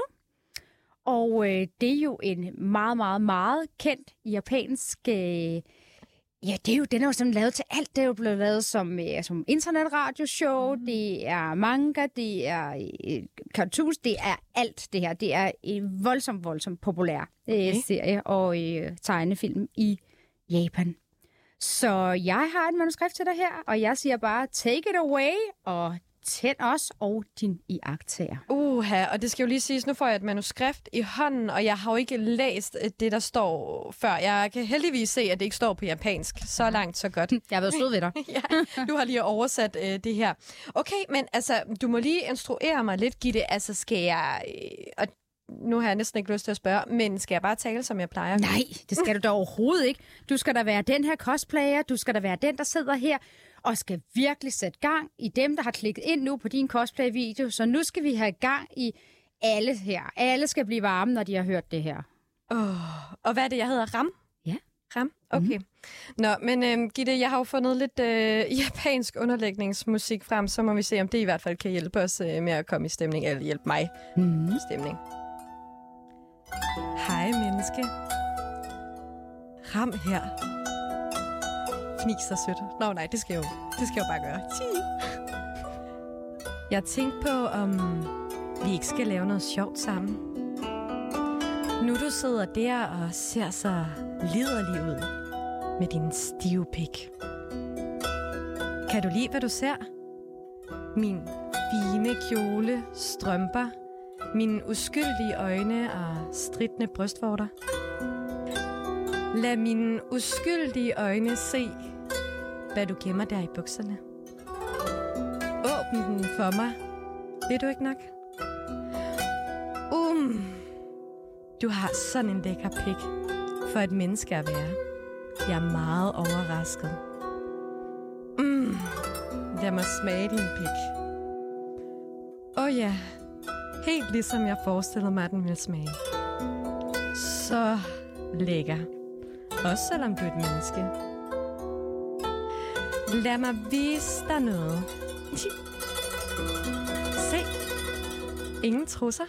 Og øh, det er jo en meget, meget, meget kendt japansk... Øh, ja, det er jo, den er jo sådan lavet til alt. Det er jo blevet lavet som, øh, som internetradioshow, mm. det er manga, det er øh, cartoons, det er alt det her. Det er en voldsomt, voldsomt populær øh, Okay. serie og øh, tegnefilm i Japan. Så jeg har et manuskript til dig her, og jeg siger bare, take it away, og tænd os og din iagttager. Uha, og det skal jo lige siges, nu får jeg et manuskript i hånden, og jeg har jo ikke læst øh, det, der står før. Jeg kan heldigvis se, at det ikke står på japansk. Så langt, så godt. Jeg har været sød ved dig. ja, du har lige oversat øh, det her. Okay, men altså, du må lige instruere mig lidt, Gitte. Altså, skal jeg... Øh, og nu har jeg næsten ikke lyst til at spørge, men skal jeg bare tale, som jeg plejer? Nej, det skal du da overhovedet ikke. Du skal da være den her cosplayer, du skal da være den, der sidder her og skal virkelig sætte gang i dem, der har klikket ind nu på din cosplay-video. Så nu skal vi have gang i alle her. Alle skal blive varme, når de har hørt det her. Oh, og hvad er det, jeg hedder? Ram? Ja. Ram? Okay. Mm. Nå, men øhm, Gitte, jeg har jo fundet lidt øh, japansk underlægningsmusik frem, så må vi se, om det i hvert fald kan hjælpe os øh, med at komme i stemning, eller hjælpe mig Mm. i stemning. Hej, menneske. Ram her. Fniser sødt. Nå nej, det skal jeg jo, det skal jeg jo bare gøre. Tji. Jeg tænkte på, om vi ikke skal lave noget sjovt sammen. Nu du sidder der og ser så liderlig ud med din stive pik. Kan du lide, hvad du ser? Min fine kjole, strømper, mine uskyldige øjne og stridende brystvorter. Lad mine uskyldige øjne se, hvad du gemmer der i bukserne. Åbn den for mig. Vil du ikke nok? Um, du har sådan en lækker pik for et menneske at være. Jeg er meget overrasket. Mm, lad mig smage din pik. Åh oh ja, helt ligesom jeg forestillede mig, at den ville smage. Så lækker. Også selvom du er et menneske. Lad mig vise dig noget. Se. Ingen trusser.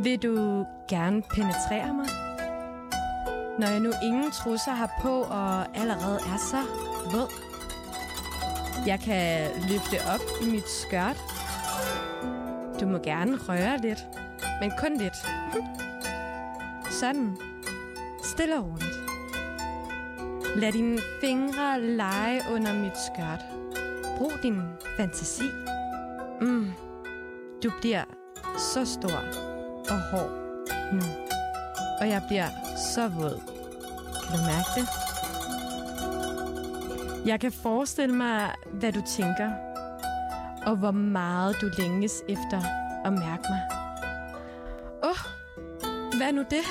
Vil du gerne penetrere mig? Når jeg nu ingen trusser har på og allerede er så våd. Jeg kan løfte op i mit skørt. Du må gerne røre lidt, men kun lidt. Sådan. Stille og roligt. Lad dine fingre lege under mit skørt. Brug din fantasi. Mm. Du bliver så stor og hård nu. Og jeg bliver så våd. Kan du mærke det? Jeg kan forestille mig, hvad du tænker, og hvor meget du længes efter at mærke mig. Åh, oh, hvad nu det?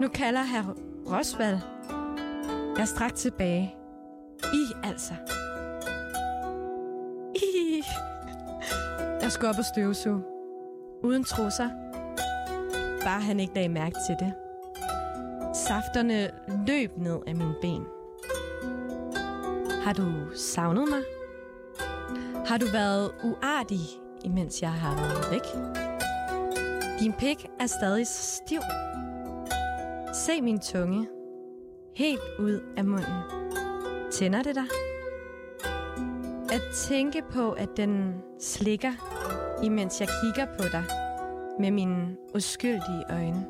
Nu kalder herr Rosvald. Jeg er straks tilbage. I altså. I. Jeg skulle op og støvsuge. Uden trusser. Bare han ikke lagde mærke til det. Safterne løb ned af mine ben. Har du savnet mig? Har du været uartig, imens jeg har været væk? Din pik er stadig stiv. Se min tunge. Helt ud af munden. Tænder det dig? At tænke på, at den slikker, imens jeg kigger på dig med mine uskyldige øjne.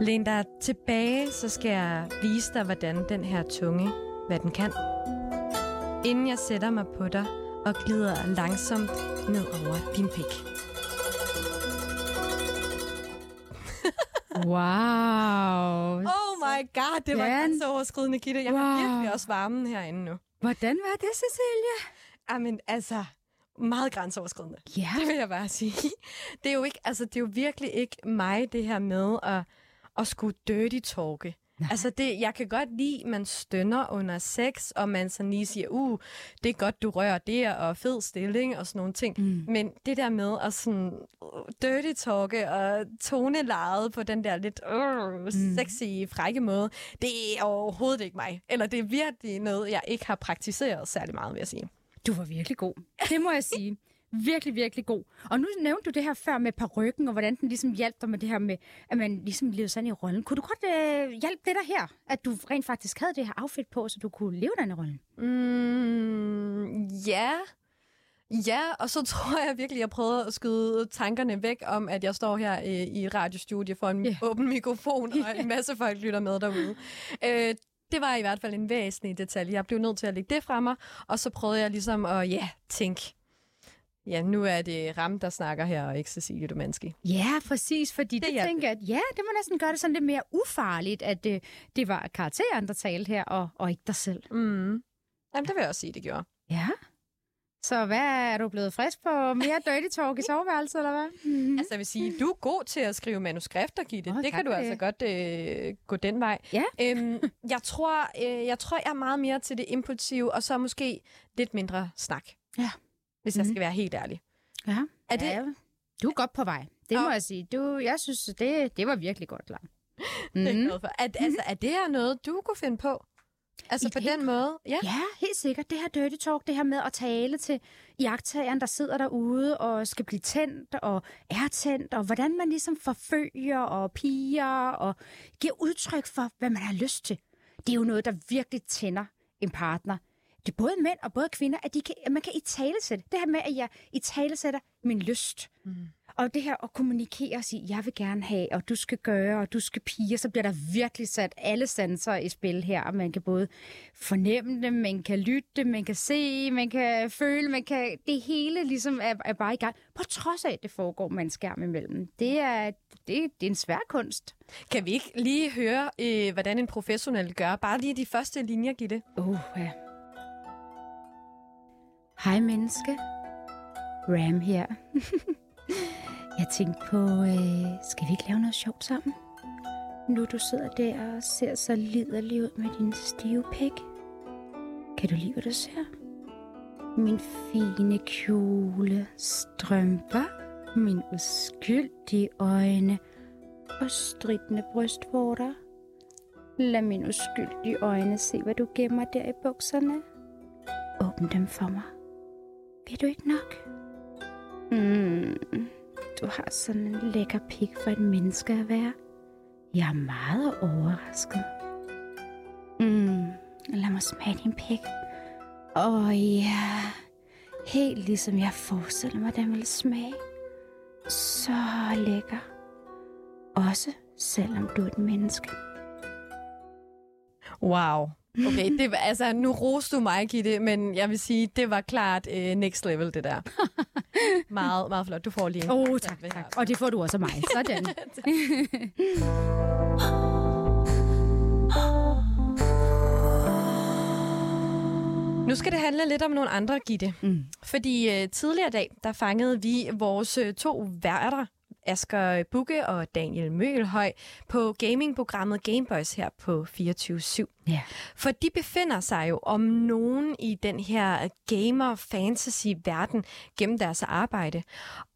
Læn dig tilbage, så skal jeg vise dig, hvordan den her tunge, hvad den kan. Inden jeg sætter mig på dig og glider langsomt ned over din pik. Wow. Oh my god, det var Dan. så overskridende, Gitte. Jeg wow. Har virkelig også varmen herinde nu. Hvordan var det, Cecilia? Jamen, altså, meget grænseoverskridende. Ja. Det vil jeg bare sige. Det er jo ikke, altså, det er jo virkelig ikke mig, det her med at, at skulle dirty talke. Altså, det, jeg kan godt lide, at man stønner under sex, og man sådan lige siger, uh, det er godt, du rører der, og fed stilling, og sådan nogle ting. Mm. Men det der med at sådan uh, dirty talke og tonelejet på den der lidt uh, sexy, frække måde, det er overhovedet ikke mig. Eller det er virkelig noget, jeg ikke har praktiseret særlig meget, vil jeg sige. Du var virkelig god. Det må jeg sige. Virkelig, virkelig god. Og nu nævnte du det her før med parykken, og hvordan den ligesom hjalp dig med det her med, at man ligesom levede sådan i rollen. Kunne du godt øh, hjælpe det der her, at du rent faktisk havde det her outfit på, så du kunne leve den rollen? Mm, ja. Ja, og så tror jeg virkelig, at jeg prøvede at skyde tankerne væk om, at jeg står her øh, i radiostudiet for en yeah. åben mikrofon, og en masse folk lytter med derude. Øh, det var i hvert fald en væsentlig detalje. Jeg blev nødt til at lægge det fra mig, og så prøvede jeg ligesom at ja, tænke, ja, nu er det Ram, der snakker her, og ikke Cecilie Domanski. Ja, præcis, fordi det, det hjalp. tænker jeg, at ja, det må næsten gøre det sådan lidt mere ufarligt, at øh, det var karakteren, der talte her, og, og ikke dig selv. Mm. Jamen, det vil jeg også sige, det gjorde. Ja. Så hvad er du blevet frisk på? Mere dirty talk i soveværelset, eller hvad? Mm-hmm. Altså, jeg vil sige, du er god til at skrive manuskrifter, Gitte. Åh, det kan du altså det. godt øh, gå den vej. Ja. Øhm, jeg, tror, øh, jeg tror, jeg er meget mere til det impulsive, og så måske lidt mindre snak. Ja. Hvis jeg Mhm. skal være helt ærlig. Ja. Er det- Ja, du er godt på vej. Det må Og- jeg sige. Du, jeg synes, det, det var virkelig godt klar. Det er Mhm. for. Er, altså, er det her noget, du kunne finde på? Altså I på den måde? Ja. Ja, helt sikkert. Det her dirty talk, det her med at tale til jagttageren, der sidder derude og skal blive tændt og er tændt, og hvordan man ligesom forfølger og piger og giver udtryk for, hvad man har lyst til. Det er jo noget, der virkelig tænder en partner. Det er både mænd og både kvinder, at, de kan, at man kan i tale sætte. Det her med, at jeg i tale sætter min lyst. Mm. Og det her at kommunikere og sige, jeg vil gerne have, og du skal gøre, og du skal pige, så bliver der virkelig sat alle sanser i spil her. Og man kan både fornemme det, man kan lytte, man kan se, man kan føle, man kan... Det hele ligesom er, er bare i gang. På trods af, at det foregår med en skærm imellem. Det er, det, det er en svær kunst. Kan vi ikke lige høre, øh, hvordan en professionel gør? Bare lige de første linjer, Gitte. Uh, ja. Hej menneske. Ram her. jeg tænkte på, øh, skal vi ikke lave noget sjovt sammen? Nu du sidder der og ser så liderlig ud med din stive pæk. Kan du lide, hvad du ser? Min fine kjole, strømper, min uskyldige øjne og stridende brystvorter. Lad mine uskyldige øjne se, hvad du gemmer der i bukserne. Åbn dem for mig. Vil du ikke nok? Mm, du har sådan en lækker pik for et menneske at være. Jeg er meget overrasket. Mm, lad mig smage din pik. Åh oh, ja, helt ligesom jeg forestiller mig, den vil smage. Så lækker. Også selvom du er et menneske. Wow. Okay, det altså, nu roste du mig, Gitte, men jeg vil sige, det var klart uh, next level, det der. meget, meget flot. Du får lige en Åh, oh, tak, tak. Og det får du også af mig. Sådan. Nu skal det handle lidt om nogle andre, Gitte. Mm. Fordi uh, tidligere dag, der fangede vi vores uh, to værter, Asger Bukke og Daniel Mølhøj, på gamingprogrammet Gameboys her på 24 Ja. For de befinder sig jo om nogen i den her gamer-fantasy-verden gennem deres arbejde.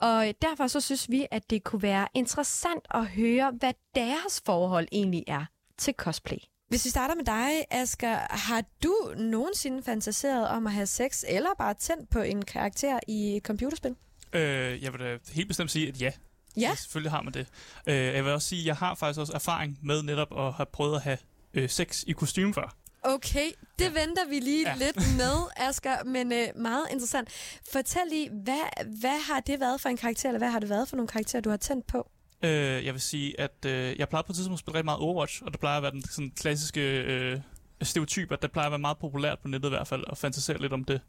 Og derfor så synes vi, at det kunne være interessant at høre, hvad deres forhold egentlig er til cosplay. Hvis vi starter med dig, Asger, har du nogensinde fantaseret om at have sex, eller bare tændt på en karakter i et computerspil? Øh, jeg vil da helt bestemt sige, at ja. Ja. Selvfølgelig har man det. Øh, jeg vil også sige, at jeg har faktisk også erfaring med netop at have prøvet at have øh, sex i kostume før. Okay, det ja. venter vi lige ja. Lidt med, Asger, men øh, meget interessant. Fortæl lige, hvad, hvad har det været for en karakter, eller hvad har det været for nogle karakterer, du har tændt på? Øh, jeg vil sige, at øh, jeg plejer på et tidspunkt at spille rigtig meget Overwatch, og det plejer at være den sådan, klassiske øh, stereotyp, at det plejer at være meget populært på nettet i hvert fald, og fantasere lidt om det.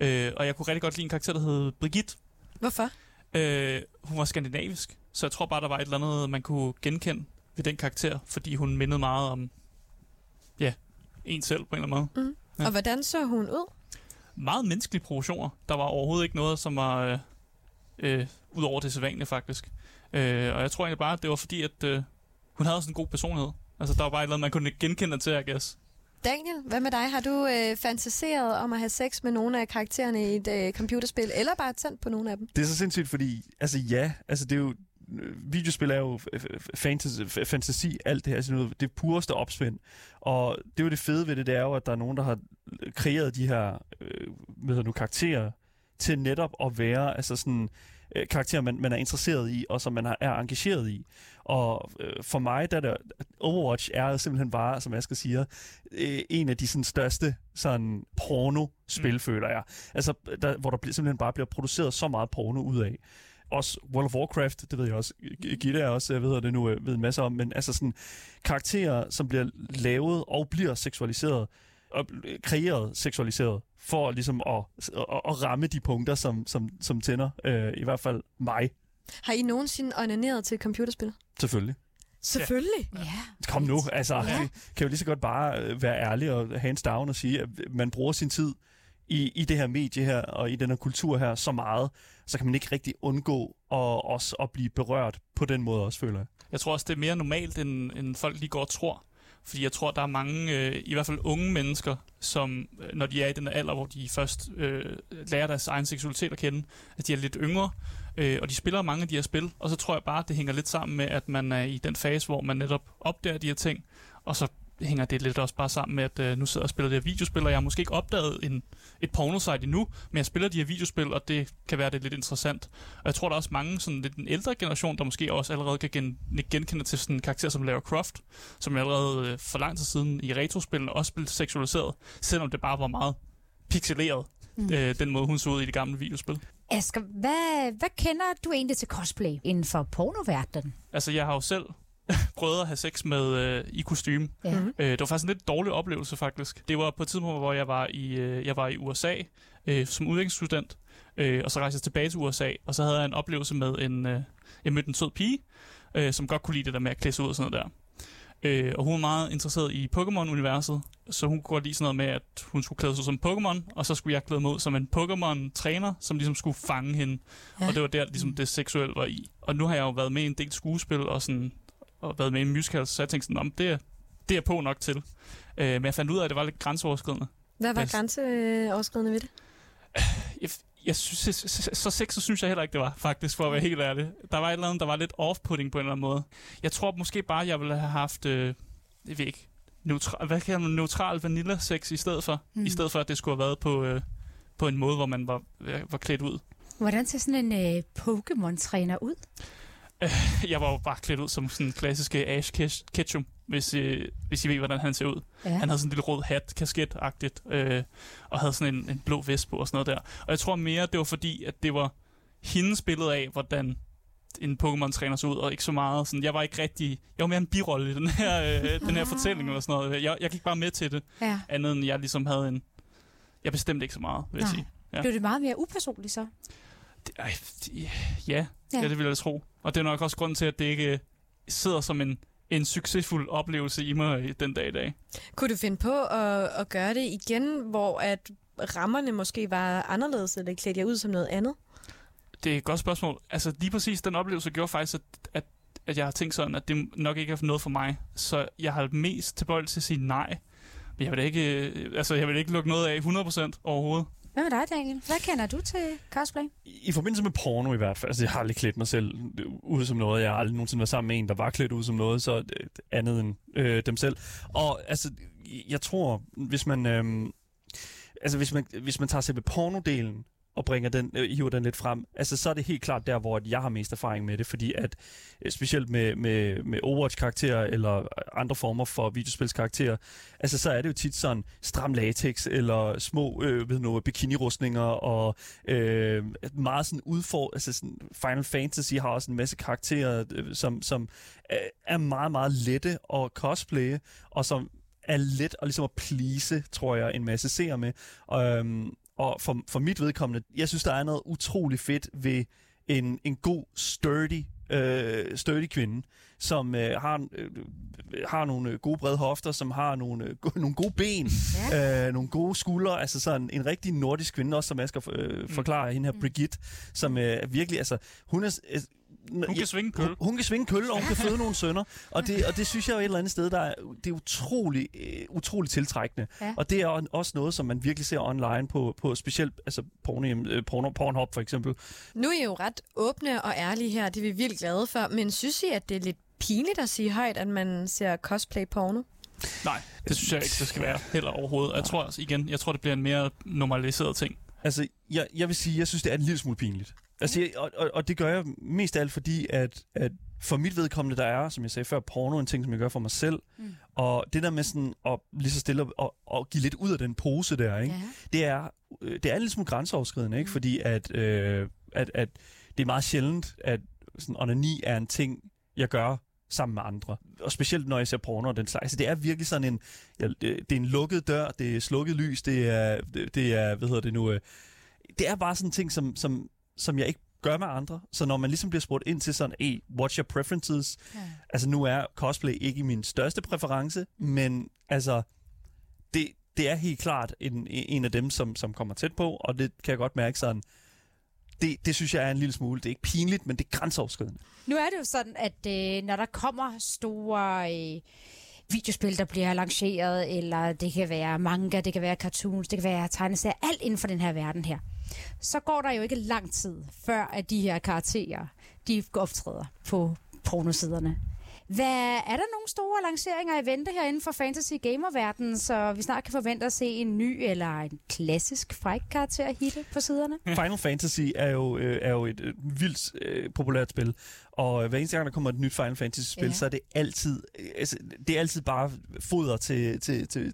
Øh, og jeg kunne rigtig godt lide en karakter, der hed Brigitte. Hvorfor? Øh, hun var skandinavisk, så jeg tror bare, der var et eller andet, man kunne genkende ved den karakter, fordi hun mindede meget om, ja, en selv på en eller anden måde. Mm. Ja. Og hvordan så hun ud? Meget menneskelige proportioner. Der var overhovedet ikke noget, som var øh, øh, ud over det sædvanlige, faktisk. Øh, og jeg tror egentlig bare, at det var fordi, at øh, hun havde sådan en god personlighed. Altså, der var bare et eller andet, man kunne genkende til, I guess. Daniel, hvad med dig? Har du øh, fantaseret om at have sex med nogle af karaktererne i et øh, computerspil, eller bare tændt på nogle af dem? Det er så sindssygt, fordi, altså ja, altså det er jo, øh, videospil er jo fantasy, fantasi, alt det her, altså noget, det pureste opsvind. Og det er jo det fede ved det, det er jo, at der er nogen, der har øh, kreeret de her øh, hvad hedder nu, karakterer til netop at være altså sådan, øh, karakterer, man, man er interesseret i, og som man er, er engageret i. Og øh, for mig, der er det, Overwatch er simpelthen bare, som Asger siger, øh, en af de sådan, største sådan, porno-spil, mm. føler jeg. Altså, der, hvor der bliver, simpelthen bare bliver produceret så meget porno ud af. Også World of Warcraft, det ved jeg også. Gitte er også, jeg ved det nu, øh, ved en masse om, men altså sådan karakterer, som bliver lavet og bliver seksualiseret, og kreeret seksualiseret, for ligesom at, at, at ramme de punkter, som, som, som tænder, øh, i hvert fald mig, Har I nogensinde onaneret til et computerspil? selvfølgelig. Selvfølgelig. Ja. Kom nu, altså, ja. kan jo lige så godt bare øh, være ærlig og hands down og sige, at man bruger sin tid i, i det her medie her, og i den her kultur her så meget, så kan man ikke rigtig undgå at, også at blive berørt på den måde også, føler jeg. Jeg tror også, det er mere normalt, end, end folk lige går og tror. Fordi jeg tror, der er mange, øh, i hvert fald unge mennesker, som, øh, når de er i den alder, hvor de først øh, lærer deres egen seksualitet at kende, at de er lidt yngre, øh, og de spiller mange af de her spil, og så tror jeg bare, at det hænger lidt sammen med, at man er i den fase, hvor man netop opdager de her ting, og så hænger det lidt også bare sammen med, at øh, nu sidder jeg og spiller det her videospil, og jeg har måske ikke opdaget en, et pornosite endnu, men jeg spiller de her videospil, og det kan være det er lidt interessant. Og jeg tror, der er også mange sådan lidt en ældre generation, der måske også allerede kan gen, genkende til sådan en karakter som Lara Croft, som jeg allerede øh, for lang tid siden i retrospillene også blev seksualiseret, selvom det bare var meget pixeleret, mm. øh, den måde hun så ud i de gamle videospil. Asger, hvad, hvad kender du egentlig til cosplay inden for pornoverdenen? Altså, jeg har jo selv prøvet at have sex med øh, i kostume. Ja. Øh, det var faktisk en lidt dårlig oplevelse, faktisk. Det var på et tidspunkt, hvor jeg var i, øh, jeg var i USA øh, som udviklingsstudent, øh, og så rejste jeg tilbage til USA, og så havde jeg en oplevelse med en... Øh, jeg mødte en sød pige, øh, som godt kunne lide det der med at klæde sig ud og sådan noget der. Øh, og hun var meget interesseret i Pokémon-universet, så hun kunne godt lide sådan noget med, at hun skulle klæde sig ud som Pokémon, og så skulle jeg klæde mig ud som en Pokémon-træner, som ligesom skulle fange hende. Ja. Og det var der, ligesom det seksuelle var i. Og nu har jeg jo været med i en del skuespil, og, sådan, og været med i en musical, så jeg tænkte sådan, om det er, det er på nok til. Øh, men jeg fandt ud af, at det var lidt grænseoverskridende. Hvad var grænseoverskridende ved det? Jeg, jeg synes, så, så, sexet synes jeg heller ikke, det var, faktisk, for at være helt ærlig. Der var et eller andet, der var lidt off-putting på en eller anden måde. Jeg tror måske bare, jeg ville have haft, øh, jeg ved ikke, neutral, hvad kan man, neutral vanilla sex i stedet for. Mm. I stedet for, at det skulle have været på, øh, på en måde, hvor man var, var klædt ud. Hvordan ser sådan en øh, Pokémon-træner ud? Jeg var jo bare klædt ud som sådan en klassiske Ash Ketchum, hvis, øh, hvis I ved, hvordan han ser ud. Ja. Han havde sådan en lille rød hat, kasket-agtigt, øh, og havde sådan en, en blå vest på og sådan noget der. Og jeg tror mere, det var fordi, at det var hendes billede af, hvordan en Pokémon-træner så ud, og ikke så meget. Sådan, jeg var ikke rigtig... Jeg var mere en birolle i den her, øh, den her fortælling eller sådan noget. Jeg, jeg gik bare med til det, Ja. andet end jeg ligesom havde en... Jeg bestemte ikke så meget, vil jeg Nej. sige. Ja. Blev det meget mere upersonligt så? Ej, ja, ja. Ja. det vil jeg tro. Og det er nok også grunden til, at det ikke øh, sidder som en, en succesfuld oplevelse i mig øh, den dag i dag. Kunne du finde på at, at gøre det igen, hvor at rammerne måske var anderledes, eller klædte jer ud som noget andet? Det er et godt spørgsmål. Altså lige præcis den oplevelse gjorde faktisk, at, at, at jeg har tænkt sådan, at det nok ikke er noget for mig. Så jeg har mest tilbøjelig til at sige nej. Men jeg vil ikke, øh, altså, jeg vil ikke lukke noget af 100% overhovedet. Hvad med dig, Daniel? Hvad kender du til cosplay? I, I forbindelse med porno i hvert fald, altså jeg har aldrig klædt mig selv øh, ud som noget, jeg har aldrig nogensinde været sammen med en, der var klædt ud som noget, så øh, andet end øh, dem selv. Og altså, jeg tror, hvis man, øh, altså hvis man, hvis man tager selve pornodelen, og bringer den, øh, hiver den lidt frem, altså så er det helt klart der, hvor at jeg har mest erfaring med det, fordi at øh, specielt med, med, med Overwatch-karakterer eller andre former for videospilskarakterer, altså så er det jo tit sådan stram latex eller små øh, ved noget, bikini-rustninger og øh, meget sådan udfor, altså sådan Final Fantasy har også en masse karakterer, øh, som, som øh, er meget, meget lette at cosplaye, og som er let at, ligesom at please, tror jeg, en masse seere med. Øhm, og for, for mit vedkommende, jeg synes, der er noget utrolig fedt ved en, en god, sturdy, øh, sturdy kvinde, som øh, har, øh, har nogle øh, gode brede hofter, som har nogle, øh, go- nogle gode ben, ja. øh, nogle gode skuldre, altså sådan en rigtig nordisk kvinde, også som jeg skal øh, forklare, hende her Brigitte, som øh, virkelig, altså, hun er... Hun kan svinge køl. hun, hun kan svinge køl, og hun kan føde nogle sønner. Og det, og det synes jeg jo et eller andet sted, der er, det er utrolig, øh, utrolig tiltrækkende. Ja. Og det er også noget, som man virkelig ser online på, på specielt altså porno, øh, porno, Pornhub for eksempel. Nu er I jo ret åbne og ærlige her, det er vi vildt glade for, men synes I, at det er lidt pinligt at sige højt, at man ser cosplay-porno? Nej, det synes jeg ikke, det skal være heller overhovedet. Jeg tror altså, igen, jeg tror, det bliver en mere normaliseret ting. Altså, jeg, jeg vil sige, jeg synes, det er en lille smule pinligt. Altså, jeg, og, og, og det gør jeg mest af alt, fordi at, at for mit vedkommende, der er, som jeg sagde før, porno en ting, som jeg gør for mig selv. Mm. Og det der med sådan at lige så stille og, og give lidt ud af den pose der, ikke? Ja. det er øh, det er en lille smule grænseoverskridende, ikke? Fordi at, øh, at, at det er meget sjældent, at sådan, onani er en ting, jeg gør sammen med andre. Og specielt når jeg ser porno og den slags. Altså, det er virkelig sådan en, ja, det, er en lukket dør, det er slukket lys, det er, det, det er hvad hedder det nu, øh, det er bare sådan en ting, som, som, som jeg ikke gør med andre. Så når man ligesom bliver spurgt ind til sådan, hey, what's your preferences? Ja. Altså nu er cosplay ikke min største præference, men altså, det, det er helt klart en, en af dem, som, som kommer tæt på, og det kan jeg godt mærke sådan, det, det synes jeg er en lille smule. Det er ikke pinligt, men det er grænseoverskridende. Nu er det jo sådan, at øh, når der kommer store øh, videospil, der bliver lanceret, eller det kan være manga, det kan være cartoons, det kan være tegneserier, alt inden for den her verden her, så går der jo ikke lang tid, før at de her karakterer, de optræder på pornosiderne. Hvad, er der nogle store lanceringer i vente her inden for fantasy gamer så vi snart kan forvente at se en ny eller en klassisk fræk karakter hitte på siderne? Final Fantasy er jo, øh, er jo et øh, vildt øh, populært spil, og øh, hver eneste gang, der kommer et nyt Final Fantasy-spil, Ja. så er det altid, øh, altså, det er altid bare foder til, til, til,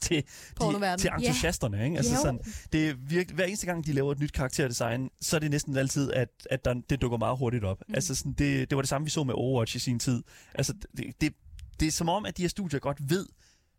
til, de, til entusiasterne. Ikke? Altså Jo. sådan, det er virkelig, hver eneste gang, de laver et nyt karakterdesign, så er det næsten altid, at, at der, det dukker meget hurtigt op. Mm. Altså sådan, det, det var det samme, vi så med Overwatch i sin tid. Altså, det, det, det er som om, at de her studier godt ved,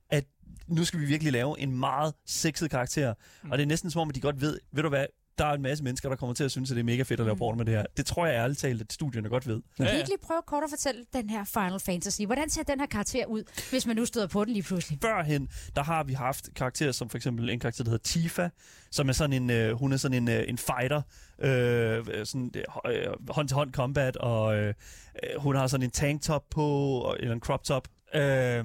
at nu skal vi virkelig lave en meget sexet karakter. Mm. Og det er næsten som om, at de godt ved, ved du hvad, der er en masse mennesker, der kommer til at synes, at det er mega fedt at lave porno med det her. Det tror jeg ærligt talt, at studierne godt ved. Kan Ja, I ja. ikke lige prøve kort at fortælle den her Final Fantasy? Hvordan ser den her karakter ud, hvis man nu støder på den lige pludselig? Førhen, der har vi haft karakterer som for eksempel en karakter, der hedder Tifa, som er sådan en, øh, hun er sådan en, øh, en fighter, øh, sådan øh, hånd-til-hånd combat, og øh, øh, hun har sådan en tanktop på, eller en crop top. Øh, ja,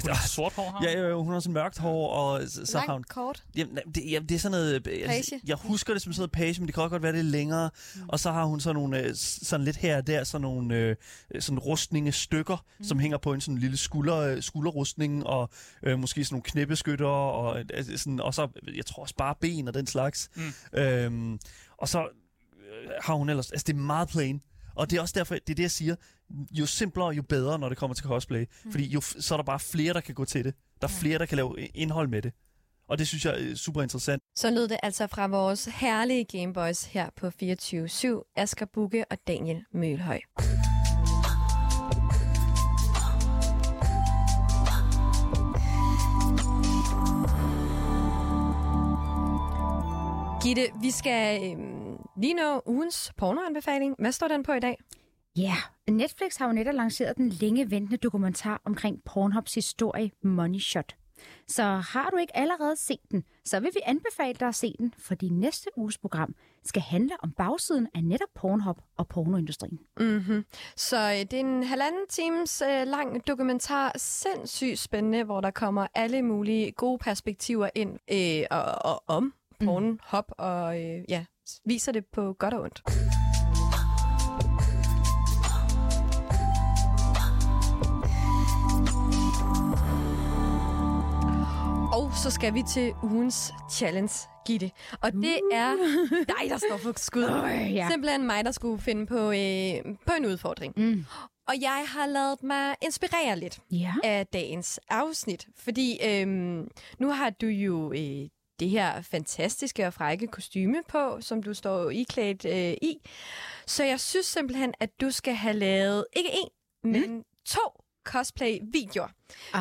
Hun har sort hår her. Ja, jo, hun har sådan mørkt hår, og så, så har hun... Kort. Jamen, det, jamen, det er sådan noget... øh, Altså, Page. jeg husker det som sådan noget page, men det kan også godt være lidt længere. Mm. Og så har hun sådan nogle, øh, sådan lidt her og der, sådan nogle øh, sådan rustningestykker, mm. som hænger på en sådan lille skulder, skulderrustning, og øh, måske sådan nogle knippeskytter, og, øh, altså, sådan, og så, jeg tror også bare ben og den slags. Mm. Øhm, og så har hun ellers... Altså, det er meget plain. Og det er også derfor, det er det, jeg siger. Jo simplere, jo bedre, når det kommer til cosplay. Mm. Fordi jo, så er der bare flere, der kan gå til det. Der er flere, der kan lave indhold med det. Og det synes jeg er super interessant. Så lød det altså fra vores herlige Gameboys her på 24-7, Asger Bukke og Daniel Mølhøj. Gitte, vi skal øhm, lige nå ugens pornoanbefaling. Hvad står den på i dag? Ja, yeah. Netflix har jo netop lanceret den længe ventende dokumentar omkring Pornhubs historie Money Shot. Så har du ikke allerede set den, så vil vi anbefale dig at se den, fordi næste uges program skal handle om bagsiden af netop Pornhub og pornoindustrien. Mm-hmm. Så øh, det er en halvanden times øh, lang dokumentar, sindssygt spændende, hvor der kommer alle mulige gode perspektiver ind øh, og, og om Pornhub, og øh, ja, viser det på godt og ondt. Og så skal vi til ugens challenge, Gitte. Og det er dig, der står for skud. Øh, ja. Simpelthen mig, der skulle finde på, øh, på en udfordring. Mm. Og jeg har lavet mig inspirere lidt Ja. af dagens afsnit. Fordi øhm, nu har du jo øh, det her fantastiske og frække kostyme på, som du står iklædt øh, i. Så jeg synes simpelthen, at du skal have lavet ikke en, men to cosplay-videoer.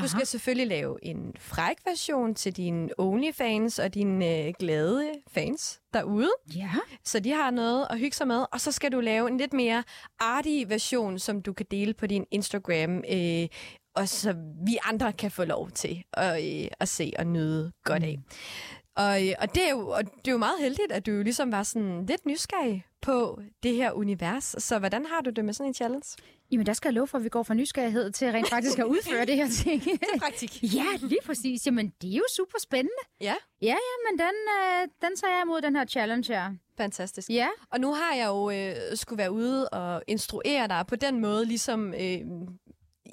Du skal selvfølgelig lave en fræk version til dine OnlyFans og dine øh, glade fans derude Ja. så de har noget at hygge sig med. Og så skal du lave en lidt mere artig version, som du kan dele på din Instagram, øh, og så vi andre kan få lov til at, øh, at se og nyde godt af. Og, øh, og, det er jo, og det er jo meget heldigt, at du jo ligesom var sådan lidt nysgerrig på det her univers. Så hvordan har du det med sådan en challenge? Jamen, der skal jeg love for, at vi går fra nysgerrighed til rent faktisk at udføre det her ting. Praktik. ja, lige præcis. Jamen, det er jo super spændende. Ja, Ja, ja, men den, øh, den tager jeg imod den her challenge her. fantastisk. Ja. Og nu har jeg jo øh, skulle være ude og instruere dig på den måde, ligesom øh,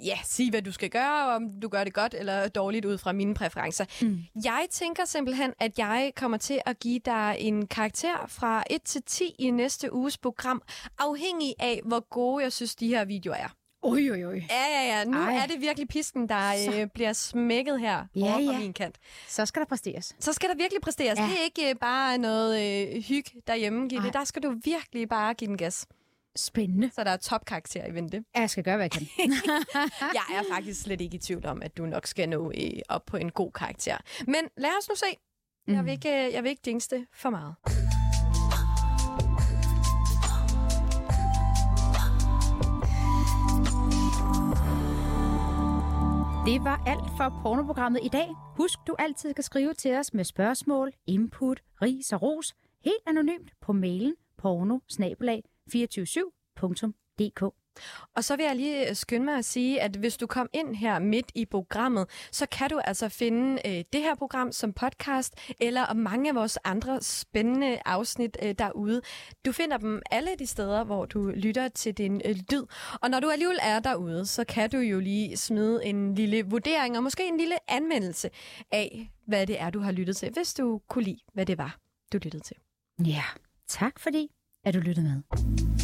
ja, sige, hvad du skal gøre, og om du gør det godt eller dårligt ud fra mine præferencer. Mm. Jeg tænker simpelthen, at jeg kommer til at give dig en karakter fra 1 til 10 i næste uges program, afhængig af, hvor gode jeg synes, de her videoer er. Oj, oj, oj. Ja, ja, ja. Nu Ej. er det virkelig pisken, der Så. øh, bliver smækket her Ja, over ja. min kant. Så skal der præsteres. Så skal der virkelig præsteres. Ja. Det er ikke øh, bare noget øh, hyg derhjemme, Gitte. Der skal du virkelig bare give den gas. Spændende. Så der er topkarakter i vente. Jeg skal gøre, hvad jeg kan. Jeg er faktisk slet ikke i tvivl om, at du nok skal nå øh, op på en god karakter. Men lad os nu se. Jeg vil ikke, øh, jeg vil ikke det for meget. Det var alt for pornoprogrammet i dag. Husk, du altid kan skrive til os med spørgsmål, input, ris og ros. Helt anonymt på mailen porno 247.dk. Og så vil jeg lige skynde mig at sige, at hvis du kom ind her midt i programmet, så kan du altså finde øh, det her program som podcast, eller mange af vores andre spændende afsnit øh, derude. Du finder dem alle de steder, hvor du lytter til din øh, lyd. Og når du alligevel er derude, så kan du jo lige smide en lille vurdering, og måske en lille anmeldelse af, hvad det er, du har lyttet til, hvis du kunne lide, hvad det var, du lyttede til. Ja, tak fordi, at du lyttede med.